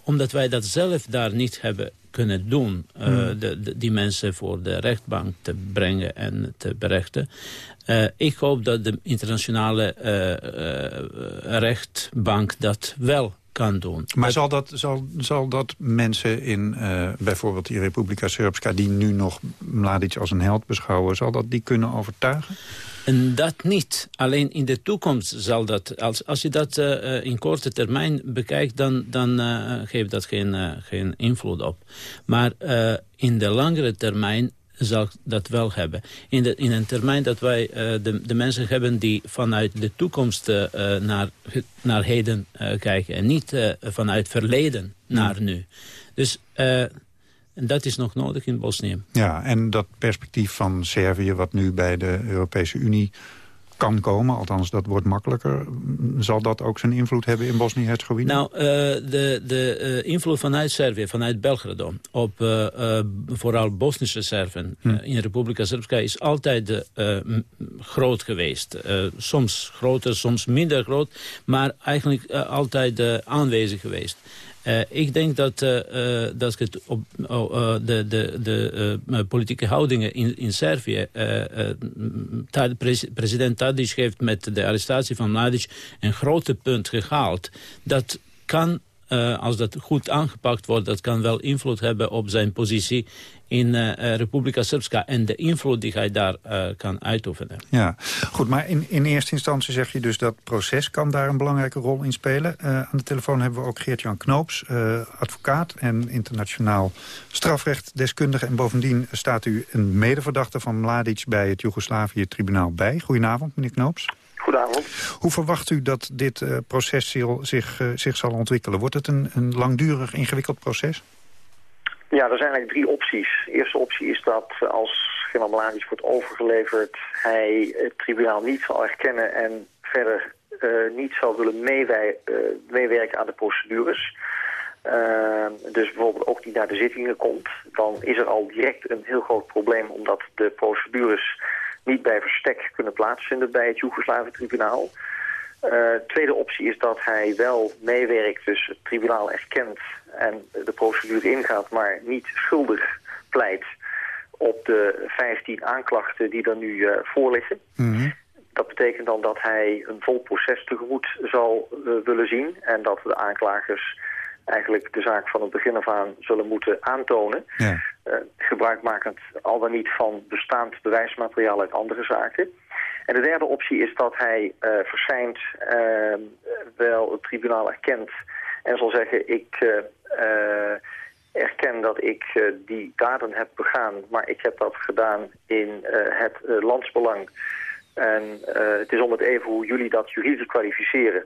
omdat wij dat zelf daar niet hebben kunnen doen... Hmm. De, de, die mensen voor de rechtbank te brengen en te berechten... ik hoop dat de internationale rechtbank dat wel kan doen. Maar zal dat, zal, zal dat mensen in uh, bijvoorbeeld die Republika Srpska... die nu nog Mladic als een held beschouwen... zal dat die kunnen overtuigen? En dat niet. Alleen in de toekomst zal dat... Als, als je dat uh, in korte termijn bekijkt... dan, dan uh, geeft dat geen, geen invloed op. Maar in de langere termijn zal dat wel hebben. In, de, in een termijn dat wij uh, de, de mensen hebben die vanuit de toekomst uh, naar, naar heden uh, kijken. En niet vanuit verleden naar nu. Dus dat is nog nodig in Bosnië. Ja, en dat perspectief van Servië wat nu bij de Europese Unie kan komen, althans dat wordt makkelijker. Zal dat ook zijn invloed hebben in Bosnië-Herzegovina? Nou, uh, de, de uh, invloed vanuit Servië, vanuit Belgrado... op uh, vooral Bosnische Serven hm. in Republika Srpska... is altijd groot geweest. soms groter, soms minder groot... maar eigenlijk altijd aanwezig geweest. Uh, ik denk dat, uh, dat het op oh, de, de, de politieke houdingen in, in Servië... president Tadic heeft met de arrestatie van Mladic een grote punt gehaald. Dat kan eh, als dat goed aangepakt wordt... dat kan wel invloed hebben op zijn positie in uh, Republika Srpska... en de invloed die hij daar kan uitoefenen. Ja, goed, maar in, in eerste instantie zeg je dus dat proces kan daar een belangrijke rol in spelen. aan de telefoon hebben we ook Geert-Jan Knoops, advocaat en internationaal strafrechtdeskundige. En bovendien staat u een medeverdachte van Mladic bij het Joegoslavië-tribunaal bij. Goedenavond, meneer Knoops. Goedenavond. Hoe verwacht u dat dit uh, proces zich, uh, zich zal ontwikkelen? Wordt het een, een langdurig, ingewikkeld proces? Ja, er zijn eigenlijk drie opties. De eerste optie is dat als generaal Mladic wordt overgeleverd... hij het tribunaal niet zal erkennen en verder uh, niet zal willen meewerken aan de procedures... dus bijvoorbeeld ook niet naar de zittingen komt... dan is er al direct een heel groot probleem... omdat de procedures niet bij verstek kunnen plaatsvinden bij het Joegoslavië-tribunaal. Uh, tweede optie is dat hij wel meewerkt, dus het tribunaal erkent en de procedure ingaat, maar niet schuldig pleit op de 15 aanklachten die er nu uh, voor liggen. Mhm. Dat betekent dan dat hij een vol proces tegemoet zal uh, willen zien en dat de aanklagers eigenlijk de zaak van het begin af aan zullen moeten aantonen. Ja. Uh, gebruikmakend al dan niet van bestaand bewijsmateriaal uit andere zaken. En de derde optie is dat hij uh, verschijnt, uh, wel het tribunaal erkent en zal zeggen... ik erken dat ik die daden heb begaan, maar ik heb dat gedaan in het landsbelang. En het is om het even hoe jullie dat juridisch kwalificeren.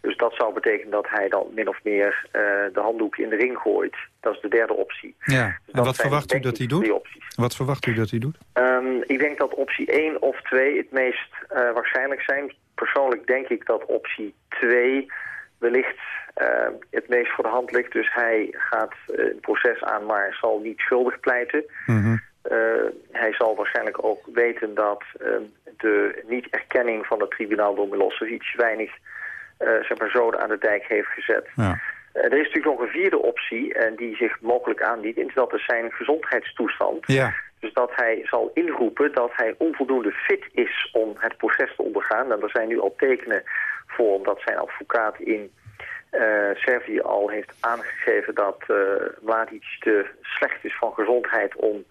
Dus dat zou betekenen dat hij dan min of meer uh, de handdoek in de ring gooit. Dat is de derde optie. Ja, dus en wat verwacht u dat hij doet? Wat verwacht u dat hij doet? Um, ik denk dat optie 1 of 2 het meest uh, waarschijnlijk zijn. Persoonlijk denk ik dat optie 2 wellicht uh, het meest voor de hand ligt. Dus hij gaat een proces aan, maar zal niet schuldig pleiten. Mm -hmm. hij zal waarschijnlijk ook weten dat de niet-erkenning van het tribunaal door Milosevic weinig zeg maar zoden aan de dijk heeft gezet. Ja. Uh, er is natuurlijk nog een vierde optie en die zich mogelijk aandient. En dat is zijn gezondheidstoestand. Ja. Dus dat hij zal inroepen dat hij onvoldoende fit is om het proces te ondergaan. En er zijn nu al tekenen voor omdat zijn advocaat in uh, Servië al heeft aangegeven dat uh, Mladic te slecht is van gezondheid om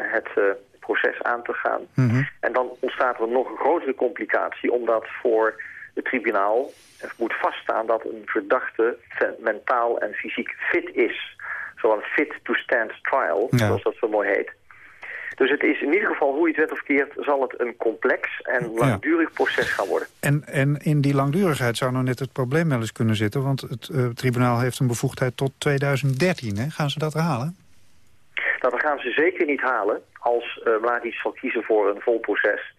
het proces aan te gaan. Mm -hmm. En dan ontstaat er nog een grotere complicatie omdat voor het tribunaal moet vaststaan dat een verdachte mentaal en fysiek fit is. Zo'n fit to stand trial, ja. zoals dat zo mooi heet. Dus het is in ieder geval, hoe je het wet of keert, zal het een complex en langdurig ja. proces gaan worden. En, en in die langdurigheid zou nou net het probleem wel eens kunnen zitten, want het uh, tribunaal heeft een bevoegdheid tot 2013. Hè? Gaan ze dat halen? Nou, dat gaan ze zeker niet halen als uh, Mladic zal kiezen voor een vol proces.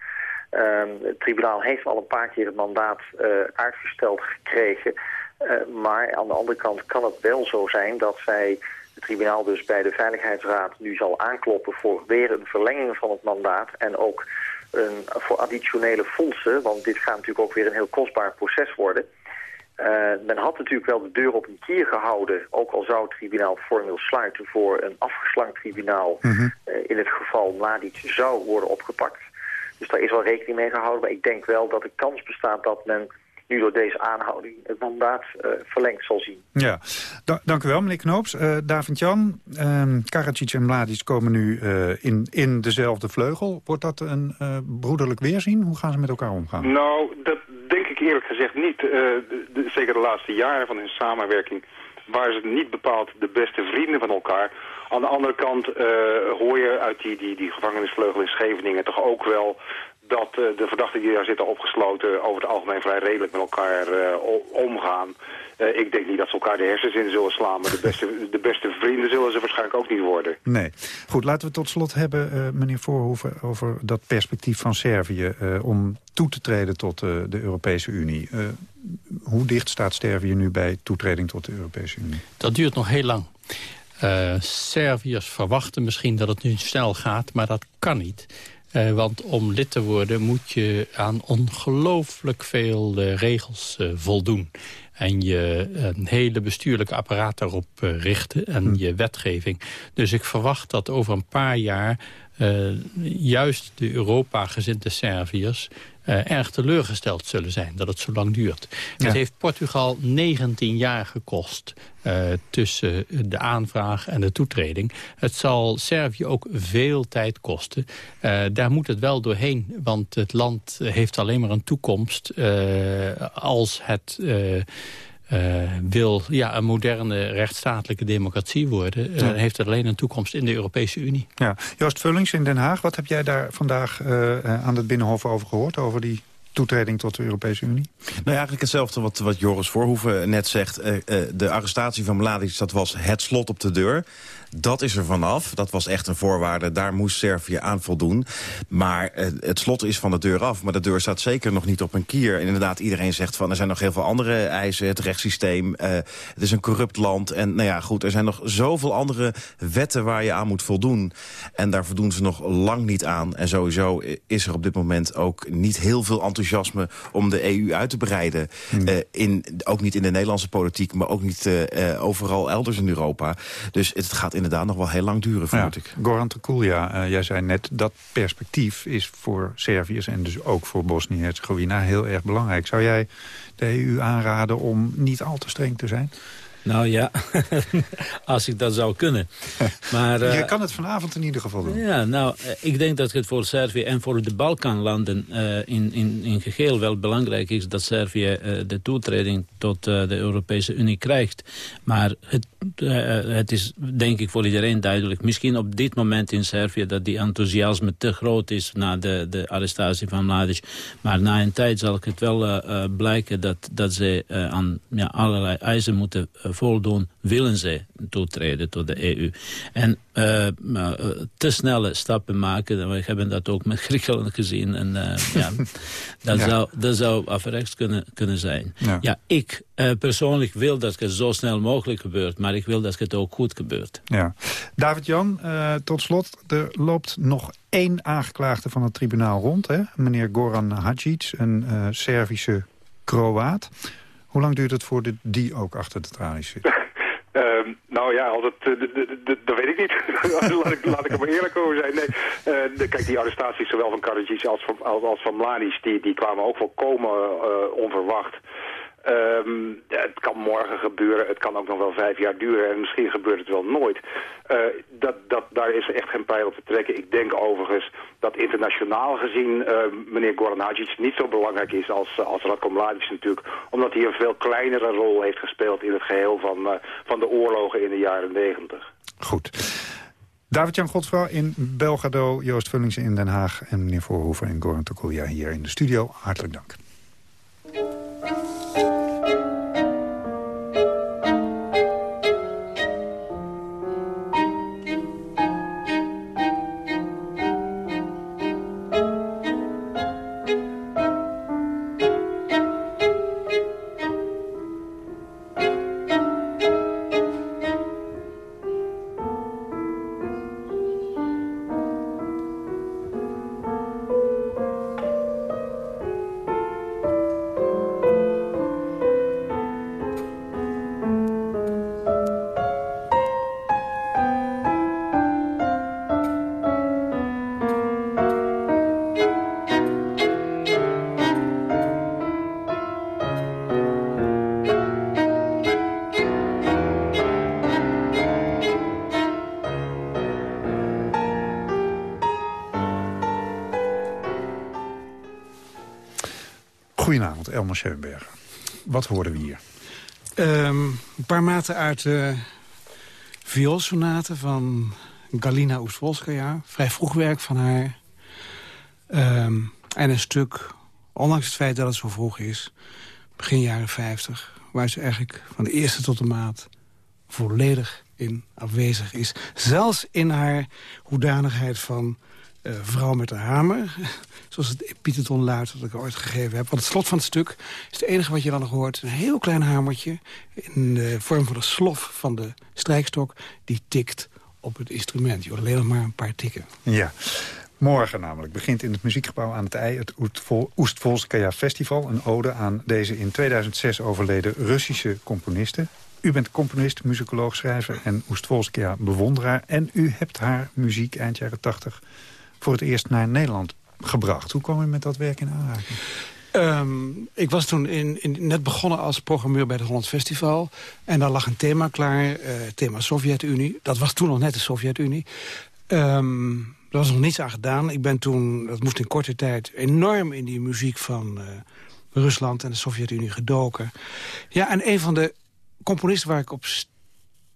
Um, het tribunaal heeft al een paar keer het mandaat uh, uitgesteld gekregen. Uh, maar aan de andere kant kan het wel zo zijn dat zij het tribunaal dus bij de Veiligheidsraad nu zal aankloppen voor weer een verlenging van het mandaat. En ook een, voor additionele fondsen, want dit gaat natuurlijk ook weer een heel kostbaar proces worden. Uh, men had natuurlijk wel de deur op een kier gehouden, ook al zou het tribunaal formeel sluiten voor een afgeslankt tribunaal. Mm -hmm. in het geval Mladic zou worden opgepakt. Dus daar is wel rekening mee gehouden. Maar ik denk wel dat de kans bestaat dat men nu door deze aanhouding het mandaat uh, verlengd zal zien. Ja, da dank u wel meneer Knoops. Uh, David-Jan, uh, Karadzic en Mladic komen nu uh, in, in dezelfde vleugel. Wordt dat een broederlijk weerzien? Hoe gaan ze met elkaar omgaan? Nou, dat denk ik eerlijk gezegd niet. De, de, zeker de laatste jaren van hun samenwerking waren ze niet bepaald de beste vrienden van elkaar. Aan de andere kant uh, hoor je uit die, die, die gevangenisvleugel in Scheveningen toch ook wel dat uh, de verdachten die daar zitten opgesloten over het algemeen vrij redelijk met elkaar uh, omgaan. ik denk niet dat ze elkaar de hersens in zullen slaan, maar de beste, de beste vrienden zullen ze waarschijnlijk ook niet worden. Nee. Goed, laten we tot slot hebben, meneer Voorhoeven, over dat perspectief van Servië om toe te treden tot de Europese Unie. hoe dicht staat Servië nu bij toetreding tot de Europese Unie? Dat duurt nog heel lang. Uh, Serviërs verwachten misschien dat het nu snel gaat, maar dat kan niet. Uh, want om lid te worden moet je aan ongelooflijk veel uh, regels voldoen. En je een hele bestuurlijke apparaat daarop richten en hm. je wetgeving. Dus ik verwacht dat over een paar jaar juist de Europa-gezinde Serviërs uh, erg teleurgesteld zullen zijn dat het zo lang duurt. Het heeft Portugal 19 jaar gekost uh, tussen de aanvraag en de toetreding. Het zal Servië ook veel tijd kosten. Uh, daar moet het wel doorheen, want het land heeft alleen maar een toekomst als het wil ja, een moderne rechtsstatelijke democratie worden... Uh, heeft het alleen een toekomst in de Europese Unie. Ja. Joost Vullings in Den Haag, wat heb jij daar vandaag uh, aan het Binnenhof over gehoord... over die toetreding tot de Europese Unie? Nou ja, eigenlijk hetzelfde wat, wat Joris Voorhoeven net zegt. de arrestatie van Mladic, dat was het slot op de deur. Dat is er vanaf. Dat was echt een voorwaarde. Daar moest Servië aan voldoen. Maar uh, het slot is van de deur af. Maar de deur staat zeker nog niet op een kier. En inderdaad, iedereen zegt van er zijn nog heel veel andere eisen. Het rechtssysteem, het is een corrupt land. En nou ja, goed, er zijn nog zoveel andere wetten waar je aan moet voldoen. En daar voldoen ze nog lang niet aan. En sowieso is er op dit moment ook niet heel veel enthousiasme om de EU uit te breiden. Hmm. Uh, in, ook niet in de Nederlandse politiek, maar ook niet overal elders in Europa. Dus het gaat inderdaad nog wel heel lang duren, vermoed ja. ik. Goran Tekulja, uh, jij zei net dat perspectief is voor Serviërs... en dus ook voor Bosnië-Herzegovina heel erg belangrijk. Zou jij de EU aanraden om niet al te streng te zijn? Nou ja, als ik dat zou kunnen. Maar, uh, Je kan het vanavond in ieder geval doen. Ja, nou, eh, ik denk dat het voor Servië en voor de Balkanlanden uh, in, in, in geheel wel belangrijk is... dat Servië de toetreding tot de Europese Unie krijgt. Maar het, het is denk ik voor iedereen duidelijk... misschien op dit moment in Servië dat die enthousiasme te groot is... na de, de arrestatie van Mladic. Maar na een tijd zal het wel blijken dat, dat ze aan ja, allerlei eisen moeten voldoen, willen ze toetreden tot de EU. En uh, te snelle stappen maken, we hebben dat ook met Griekenland gezien. En uh, ja, dat, ja. Zou, dat zou afrechts kunnen, kunnen zijn. Ja, ja ik persoonlijk wil dat het zo snel mogelijk gebeurt, maar ik wil dat het ook goed gebeurt. Ja. David-Jan, tot slot, er loopt nog één aangeklaagde van het tribunaal rond, hè? meneer Goran Hadjic, een Servische Kroaat. Hoe lang duurt het voordat die ook achter de tralies zit? Uh, nou ja, als het, uh, dat weet ik niet. laat, ik, laat er maar eerlijk over zijn. Nee, de, kijk, die arrestaties zowel van Karadzic als van, als, van Mladic, die, die kwamen ook volkomen onverwacht. Um, het kan morgen gebeuren, het kan ook nog wel vijf jaar duren en misschien gebeurt het wel nooit. Uh, dat, dat, daar is echt geen pijl op te trekken. Ik denk overigens dat internationaal gezien uh, meneer Goran Hadjic niet zo belangrijk is als, als Radko natuurlijk. Omdat hij een veel kleinere rol heeft gespeeld in het geheel van, van de oorlogen in de jaren negentig. Goed. David-Jan Godfrouw in Belgado, Joost Vullings in Den Haag... en meneer Voorhoeven en Goran Tokulja hier in de studio. Hartelijk dank. Goedenavond, Elmer Schoenberger. Wat hoorden we hier? Um, een paar maten uit de vioolsonate van Galina Oestwolskaja. Vrij vroeg werk van haar. Um, en een stuk, ondanks het feit dat het zo vroeg is... begin jaren 50, waar ze eigenlijk van de eerste tot de maat... volledig in afwezig is. Zelfs in haar hoedanigheid van uh, vrouw met een hamer. Zoals het epiteton luidt dat ik ooit gegeven heb. Want het slot van het stuk is het enige wat je dan nog hoort. Een heel klein hamertje in de vorm van de slof van de strijkstok. Die tikt op het instrument. Je hoort alleen nog maar een paar tikken. Ja. Morgen namelijk begint in het muziekgebouw aan het IJ het Oestvolskaya Festival. Een ode aan deze in 2006 overleden Russische componisten. U bent componist, muzikoloog, schrijver en Oestvolskaya bewonderaar. En u hebt haar muziek eind jaren 80 voor het eerst naar Nederland gebracht? Hoe kwam u met dat werk in aanraking? Ehm, ik was toen in, in, net begonnen als programmeur bij het Holland Festival. En daar lag een thema klaar, uh, thema Sovjet-Unie. Dat was toen nog net de Sovjet-Unie. Um, was nog niets aan gedaan. Ik ben toen, dat moest in korte tijd, enorm in die muziek van uh, Rusland en de Sovjet-Unie gedoken. Ja, en een van de componisten waar ik op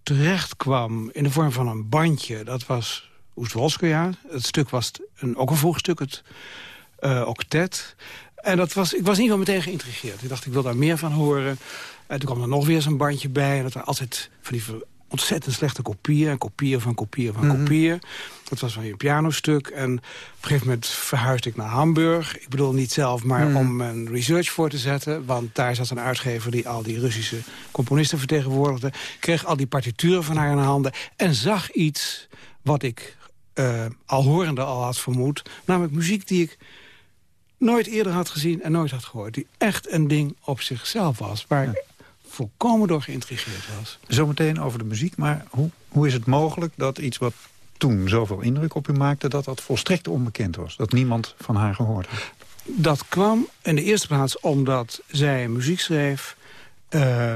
terecht kwam in de vorm van een bandje... dat was Oestwolskoja. Het stuk was een, ook een vroeg stuk, het uh, octet. En dat was, ik was in ieder geval meteen geïntrigeerd. Ik dacht, ik wil daar meer van horen. En toen kwam er nog weer zo'n bandje bij. En dat waren altijd van die ontzettend slechte kopieën. Kopieën van kopieën van mm kopieën. Dat was van je pianostuk. En op een gegeven moment verhuisde ik naar Hamburg. Ik bedoel niet zelf, maar Mhm. om een research voor te zetten. Want daar zat een uitgever die al die Russische componisten vertegenwoordigde. Kreeg al die partituren van haar in handen. En zag iets wat ik eh, al horende al had vermoed. Namelijk muziek die ik nooit eerder had gezien en nooit had gehoord. Die echt een ding op zichzelf was. Waar ik volkomen door geïntrigeerd was. Zometeen over de muziek, maar hoe, hoe is het mogelijk dat iets wat toen zoveel indruk op u maakte... dat dat volstrekt onbekend was? Dat niemand van haar gehoord had? Dat kwam in de eerste plaats omdat zij muziek schreef... eh,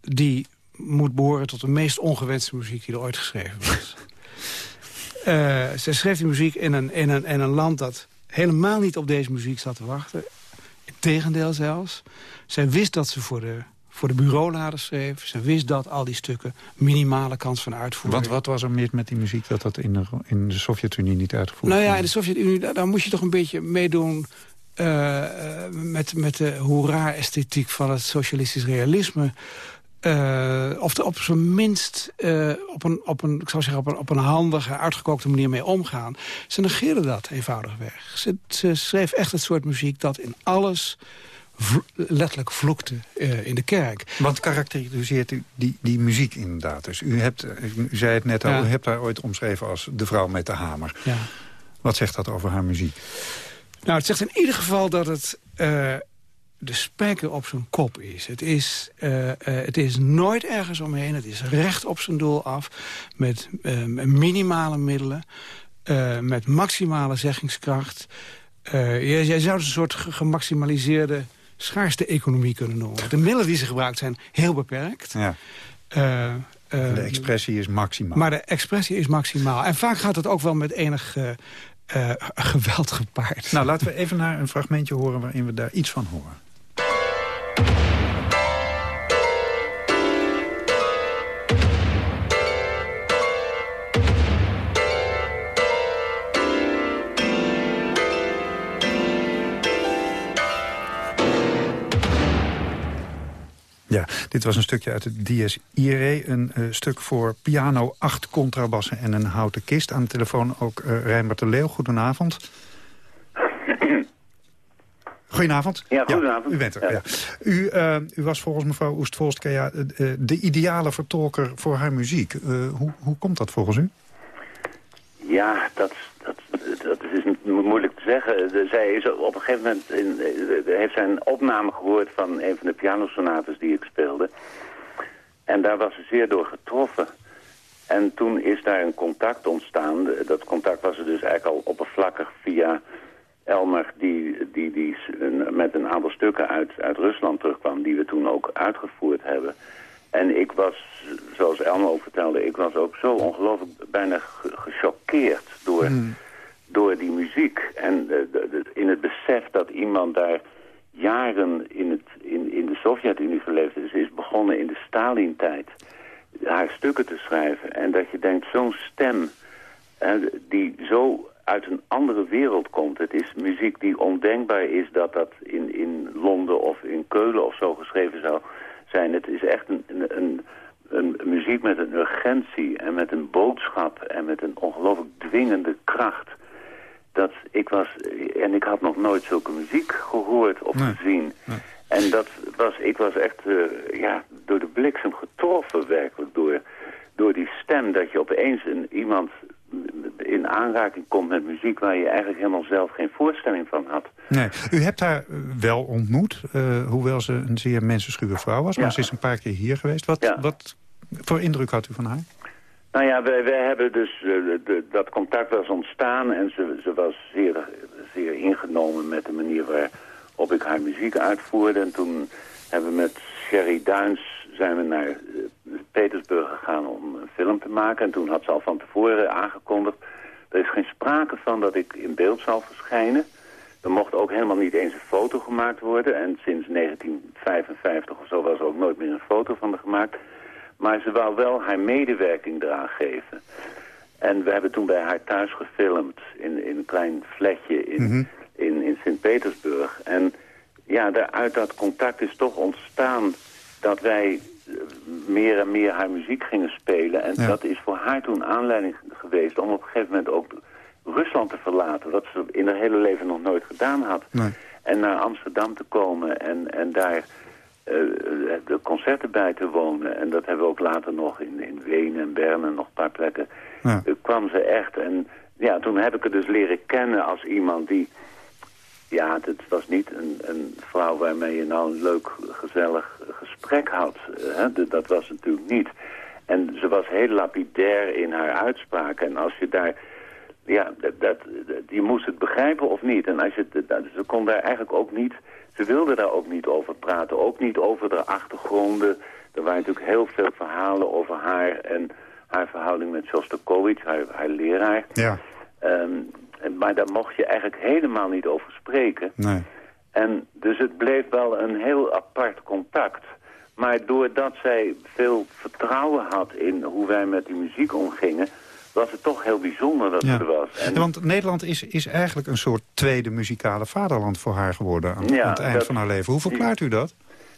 die moet behoren tot de meest ongewenste muziek die er ooit geschreven was. Eh zij schreef die muziek in een, in, een, in een land dat helemaal niet op deze muziek zat te wachten. Integendeel zelfs. Zij wist dat ze voor de, voor de bureauladen schreef. Zij wist dat al die stukken minimale kans van uitvoering... Wat, wat was er mis met die muziek dat dat in de, in de Sovjet-Unie niet uitgevoerd Nou ja, in de Sovjet-Unie, daar, daar moest je toch een beetje meedoen... eh, eh, met, met de hoera-esthetiek van het socialistisch realisme. Eh, of op zijn minst eh, op, een, op, een, ik zou zeggen, op, een, op een handige, uitgekookte manier mee omgaan. Ze negeerde dat eenvoudigweg. Ze, ze schreef echt het soort muziek dat in alles vlo- letterlijk vloekte eh, in de kerk. Wat karakteriseert u die, die muziek inderdaad? Dus u, hebt, u zei het net al, Ja. u hebt haar ooit omschreven als de vrouw met de hamer. Ja. Wat zegt dat over haar muziek? Nou, het zegt in ieder geval dat het de spijker op zijn kop is. Het is, eh, eh, het is nooit ergens omheen. Het is recht op zijn doel af. Met eh, minimale middelen. met maximale zeggingskracht. Jij, jij zou het een soort ge- gemaximaliseerde schaarste economie kunnen noemen. De middelen die ze gebruikt zijn heel beperkt. Ja. De expressie is maximaal. maar de expressie is maximaal. En vaak gaat het ook wel met enig geweld gepaard. Nou, laten we even naar een fragmentje horen waarin we daar iets van horen. Ja, dit was een stukje uit het Dies Irae. Een eh, stuk voor piano, acht contrabassen en een houten kist. Aan de telefoon ook uh, Rijnbert de Leeuw. Goedenavond. Goedenavond. Ja, goedenavond. u bent er, ja. U, uh, u was volgens mevrouw Oostvolstka uh, de ideale vertolker voor haar muziek. Hoe, hoe komt dat volgens u? Ja, dat, dat, dat is mo moeilijk te zeggen. De, zij is op een gegeven moment in, heeft zij een opname gehoord van een van de pianosonates die ik speelde. En daar was ze zeer door getroffen. En toen is daar een contact ontstaan. Dat contact was er dus eigenlijk al oppervlakkig via Elmer... die, die, die met een aantal stukken uit, uit Rusland terugkwam... die we toen ook uitgevoerd hebben. En ik was, zoals Elmer ook vertelde... ik was ook zo ongelooflijk bijna gechoqueerd door, hmm. Door die muziek. En de, in het besef dat iemand daar jaren in, het, in, in de Sovjet-Unie geleefd is... is begonnen in de Stalin-tijd haar stukken te schrijven. En dat je denkt, zo'n stem hè, die zo uit een andere wereld komt. Het is muziek die ondenkbaar is dat dat in, in Londen of in Keulen of zo geschreven zou zijn. Het is echt een, een, een muziek met een urgentie en met een boodschap en met een ongelooflijk dwingende kracht. Dat ik was, en ik had nog nooit zulke muziek gehoord of nee. gezien. Nee. En dat was, ik was echt uh, ja, door de bliksem getroffen werkelijk door, door die stem. Dat je opeens een, iemand in aanraking komt met muziek waar je eigenlijk helemaal zelf geen voorstelling van had. Nee, u hebt haar wel ontmoet, uh, hoewel ze een zeer mensenschuwe vrouw was. Maar ja. ze is een paar keer hier geweest. Wat, ja. wat voor indruk had u van haar? Nou ja, wij, hebben dus, eh, dat contact was ontstaan en ze, ze was zeer, zeer ingenomen met de manier waarop ik haar muziek uitvoerde. En toen hebben we met Sherry Duins zijn we naar uh, Petersburg gegaan om een film te maken. En toen had ze al van tevoren aangekondigd, er is geen sprake van dat ik in beeld zal verschijnen. Er mocht ook helemaal niet eens een foto gemaakt worden. En sinds 1955 of zo was er ook nooit meer een foto van haar gemaakt. Maar ze wou wel haar medewerking eraan geven. En we hebben toen bij haar thuis gefilmd in, in een klein flatje in, Mhm. in, in Sint-Petersburg. En ja, daar, uit dat contact is toch ontstaan dat wij eh, meer en meer haar muziek gingen spelen. En Ja. dat is voor haar toen aanleiding geweest om op een gegeven moment ook Rusland te verlaten. Wat ze in haar hele leven nog nooit gedaan had. Nee. En naar Amsterdam te komen en, en daar de concerten bij te wonen. En dat hebben we ook later nog in, in Wenen en Bern en nog een paar plekken. Ja. eh, kwam ze echt. En ja, toen heb ik haar dus leren kennen als iemand die... Ja, het was niet een, een vrouw waarmee je nou een leuk, gezellig gesprek had. eh, Hè? Dat- was natuurlijk niet. En ze was heel lapidair in haar uitspraken. En als je daar... Ja, dat, dat, je moest het begrijpen of niet. En als je, het- dat, ze kon daar eigenlijk ook niet... Ze wilde daar ook niet over praten. Ook niet over de achtergronden. Er waren natuurlijk heel veel verhalen over haar... en haar verhouding met Shostakovich, haar, haar leraar. Ja, Ehm, maar daar mocht je eigenlijk helemaal niet over spreken. nee. En dus het bleef wel een heel apart contact. Maar doordat zij veel vertrouwen had in hoe wij met die muziek omgingen... was het toch heel bijzonder dat Ja. ze er was. En Ja, want Nederland is, is eigenlijk een soort tweede muzikale vaderland voor haar geworden aan, Ja, aan het eind dat- van haar leven. Hoe verklaart u dat?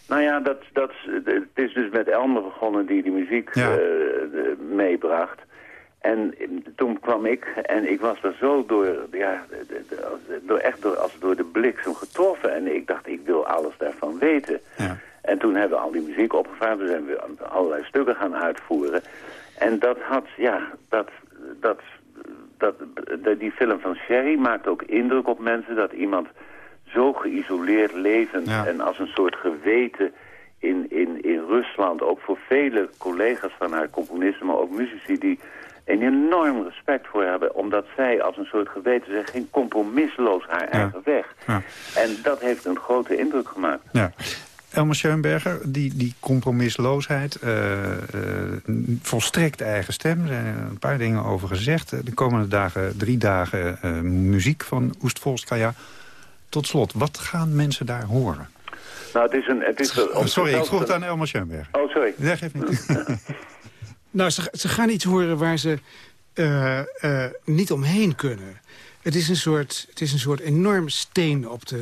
Nou ja, dat, dat, het is dus met Elmer begonnen die die muziek eh, meebracht. En toen kwam ik en ik was er zo door, ja, door, echt door, als door de bliksem getroffen. En ik dacht, ik wil alles daarvan weten. Ja. En toen hebben we al die muziek opgevraagd. We zijn weer allerlei stukken gaan uitvoeren. En dat had, ja, dat, dat, dat, die film van Sherry maakt ook indruk op mensen... dat iemand zo geïsoleerd levend Ja. en als een soort geweten in, in, in Rusland... ook voor vele collega's van haar componisten, maar ook muzici... die een enorm respect voor hebben... omdat zij als een soort geweten, zij ging compromisloos haar eigen weg. Ja. En dat heeft een grote indruk gemaakt. Ja. Elmer Schoenberger, die, die compromisloosheid, eh, volstrekt eigen stem. Er zijn een paar dingen over gezegd. De komende dagen, drie dagen eh, muziek van Oestvolskaya. Tot slot, wat gaan mensen daar horen? Nou, het is een... Het is een- Oh, sorry, ik vroeg het aan Elmer Schoenberger. Oh, sorry. Nee, geeft niet. Nou, ze, ze gaan iets horen waar ze niet omheen kunnen. Het is een soort, het is een soort enorm steen op de,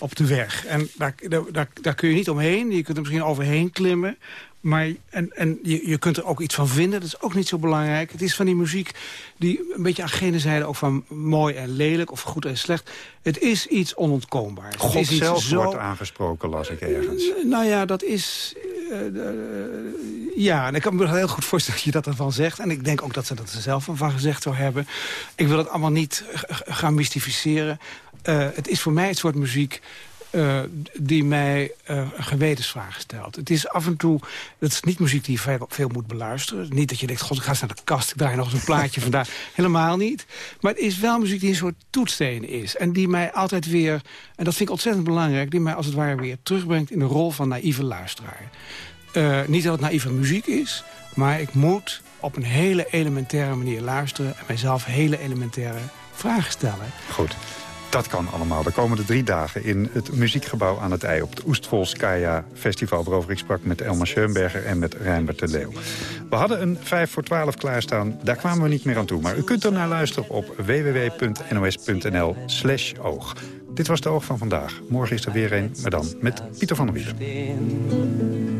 op de weg. En daar, daar, daar, kun je niet omheen. Je kunt er misschien overheen klimmen. Maar, en en je, je kunt er ook iets van vinden. Dat is ook niet zo belangrijk. Het is van die muziek die een beetje aan gene zijde... ook van mooi en lelijk of goed en slecht. Het is iets onontkoombaars. het God is iets zo... wordt aangesproken, las ik ergens. Nou ja, dat is... eh, eh, ja, en ik kan me heel goed voorstellen dat je dat ervan zegt. En ik denk ook dat ze dat er zelf van gezegd zou hebben. Ik wil het allemaal niet gaan mystificeren. Eh, het is voor mij het soort muziek... eh, die mij eh, gewetensvragen stelt. Het is af en toe... Het is niet muziek die je veel, veel moet beluisteren. Niet dat je denkt, god, ik ga eens naar de kast... ik draai nog eens een plaatje vandaag. Helemaal niet. Maar het is wel muziek die een soort toetssteen is. En die mij altijd weer... en dat vind ik ontzettend belangrijk... die mij als het ware weer terugbrengt in de rol van naïeve luisteraar. Niet dat het naïeve muziek is... maar ik moet op een hele elementaire manier luisteren... en mijzelf hele elementaire vragen stellen. Goed. Dat kan allemaal de komende drie dagen in het muziekgebouw aan het IJ... op het Oestvolskaya Festival, waarover ik sprak met Elma Schoenberger en met Rijnbert de Leeuw. We hadden een 5 voor 12 klaarstaan, daar kwamen we niet meer aan toe. Maar u kunt er naar luisteren op www.nos.nl slash oog. Dit was de Oog van vandaag. Morgen is er weer een, maar dan met Pieter van der Wielen.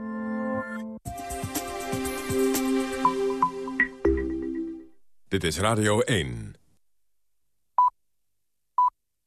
Dit is Radio 1.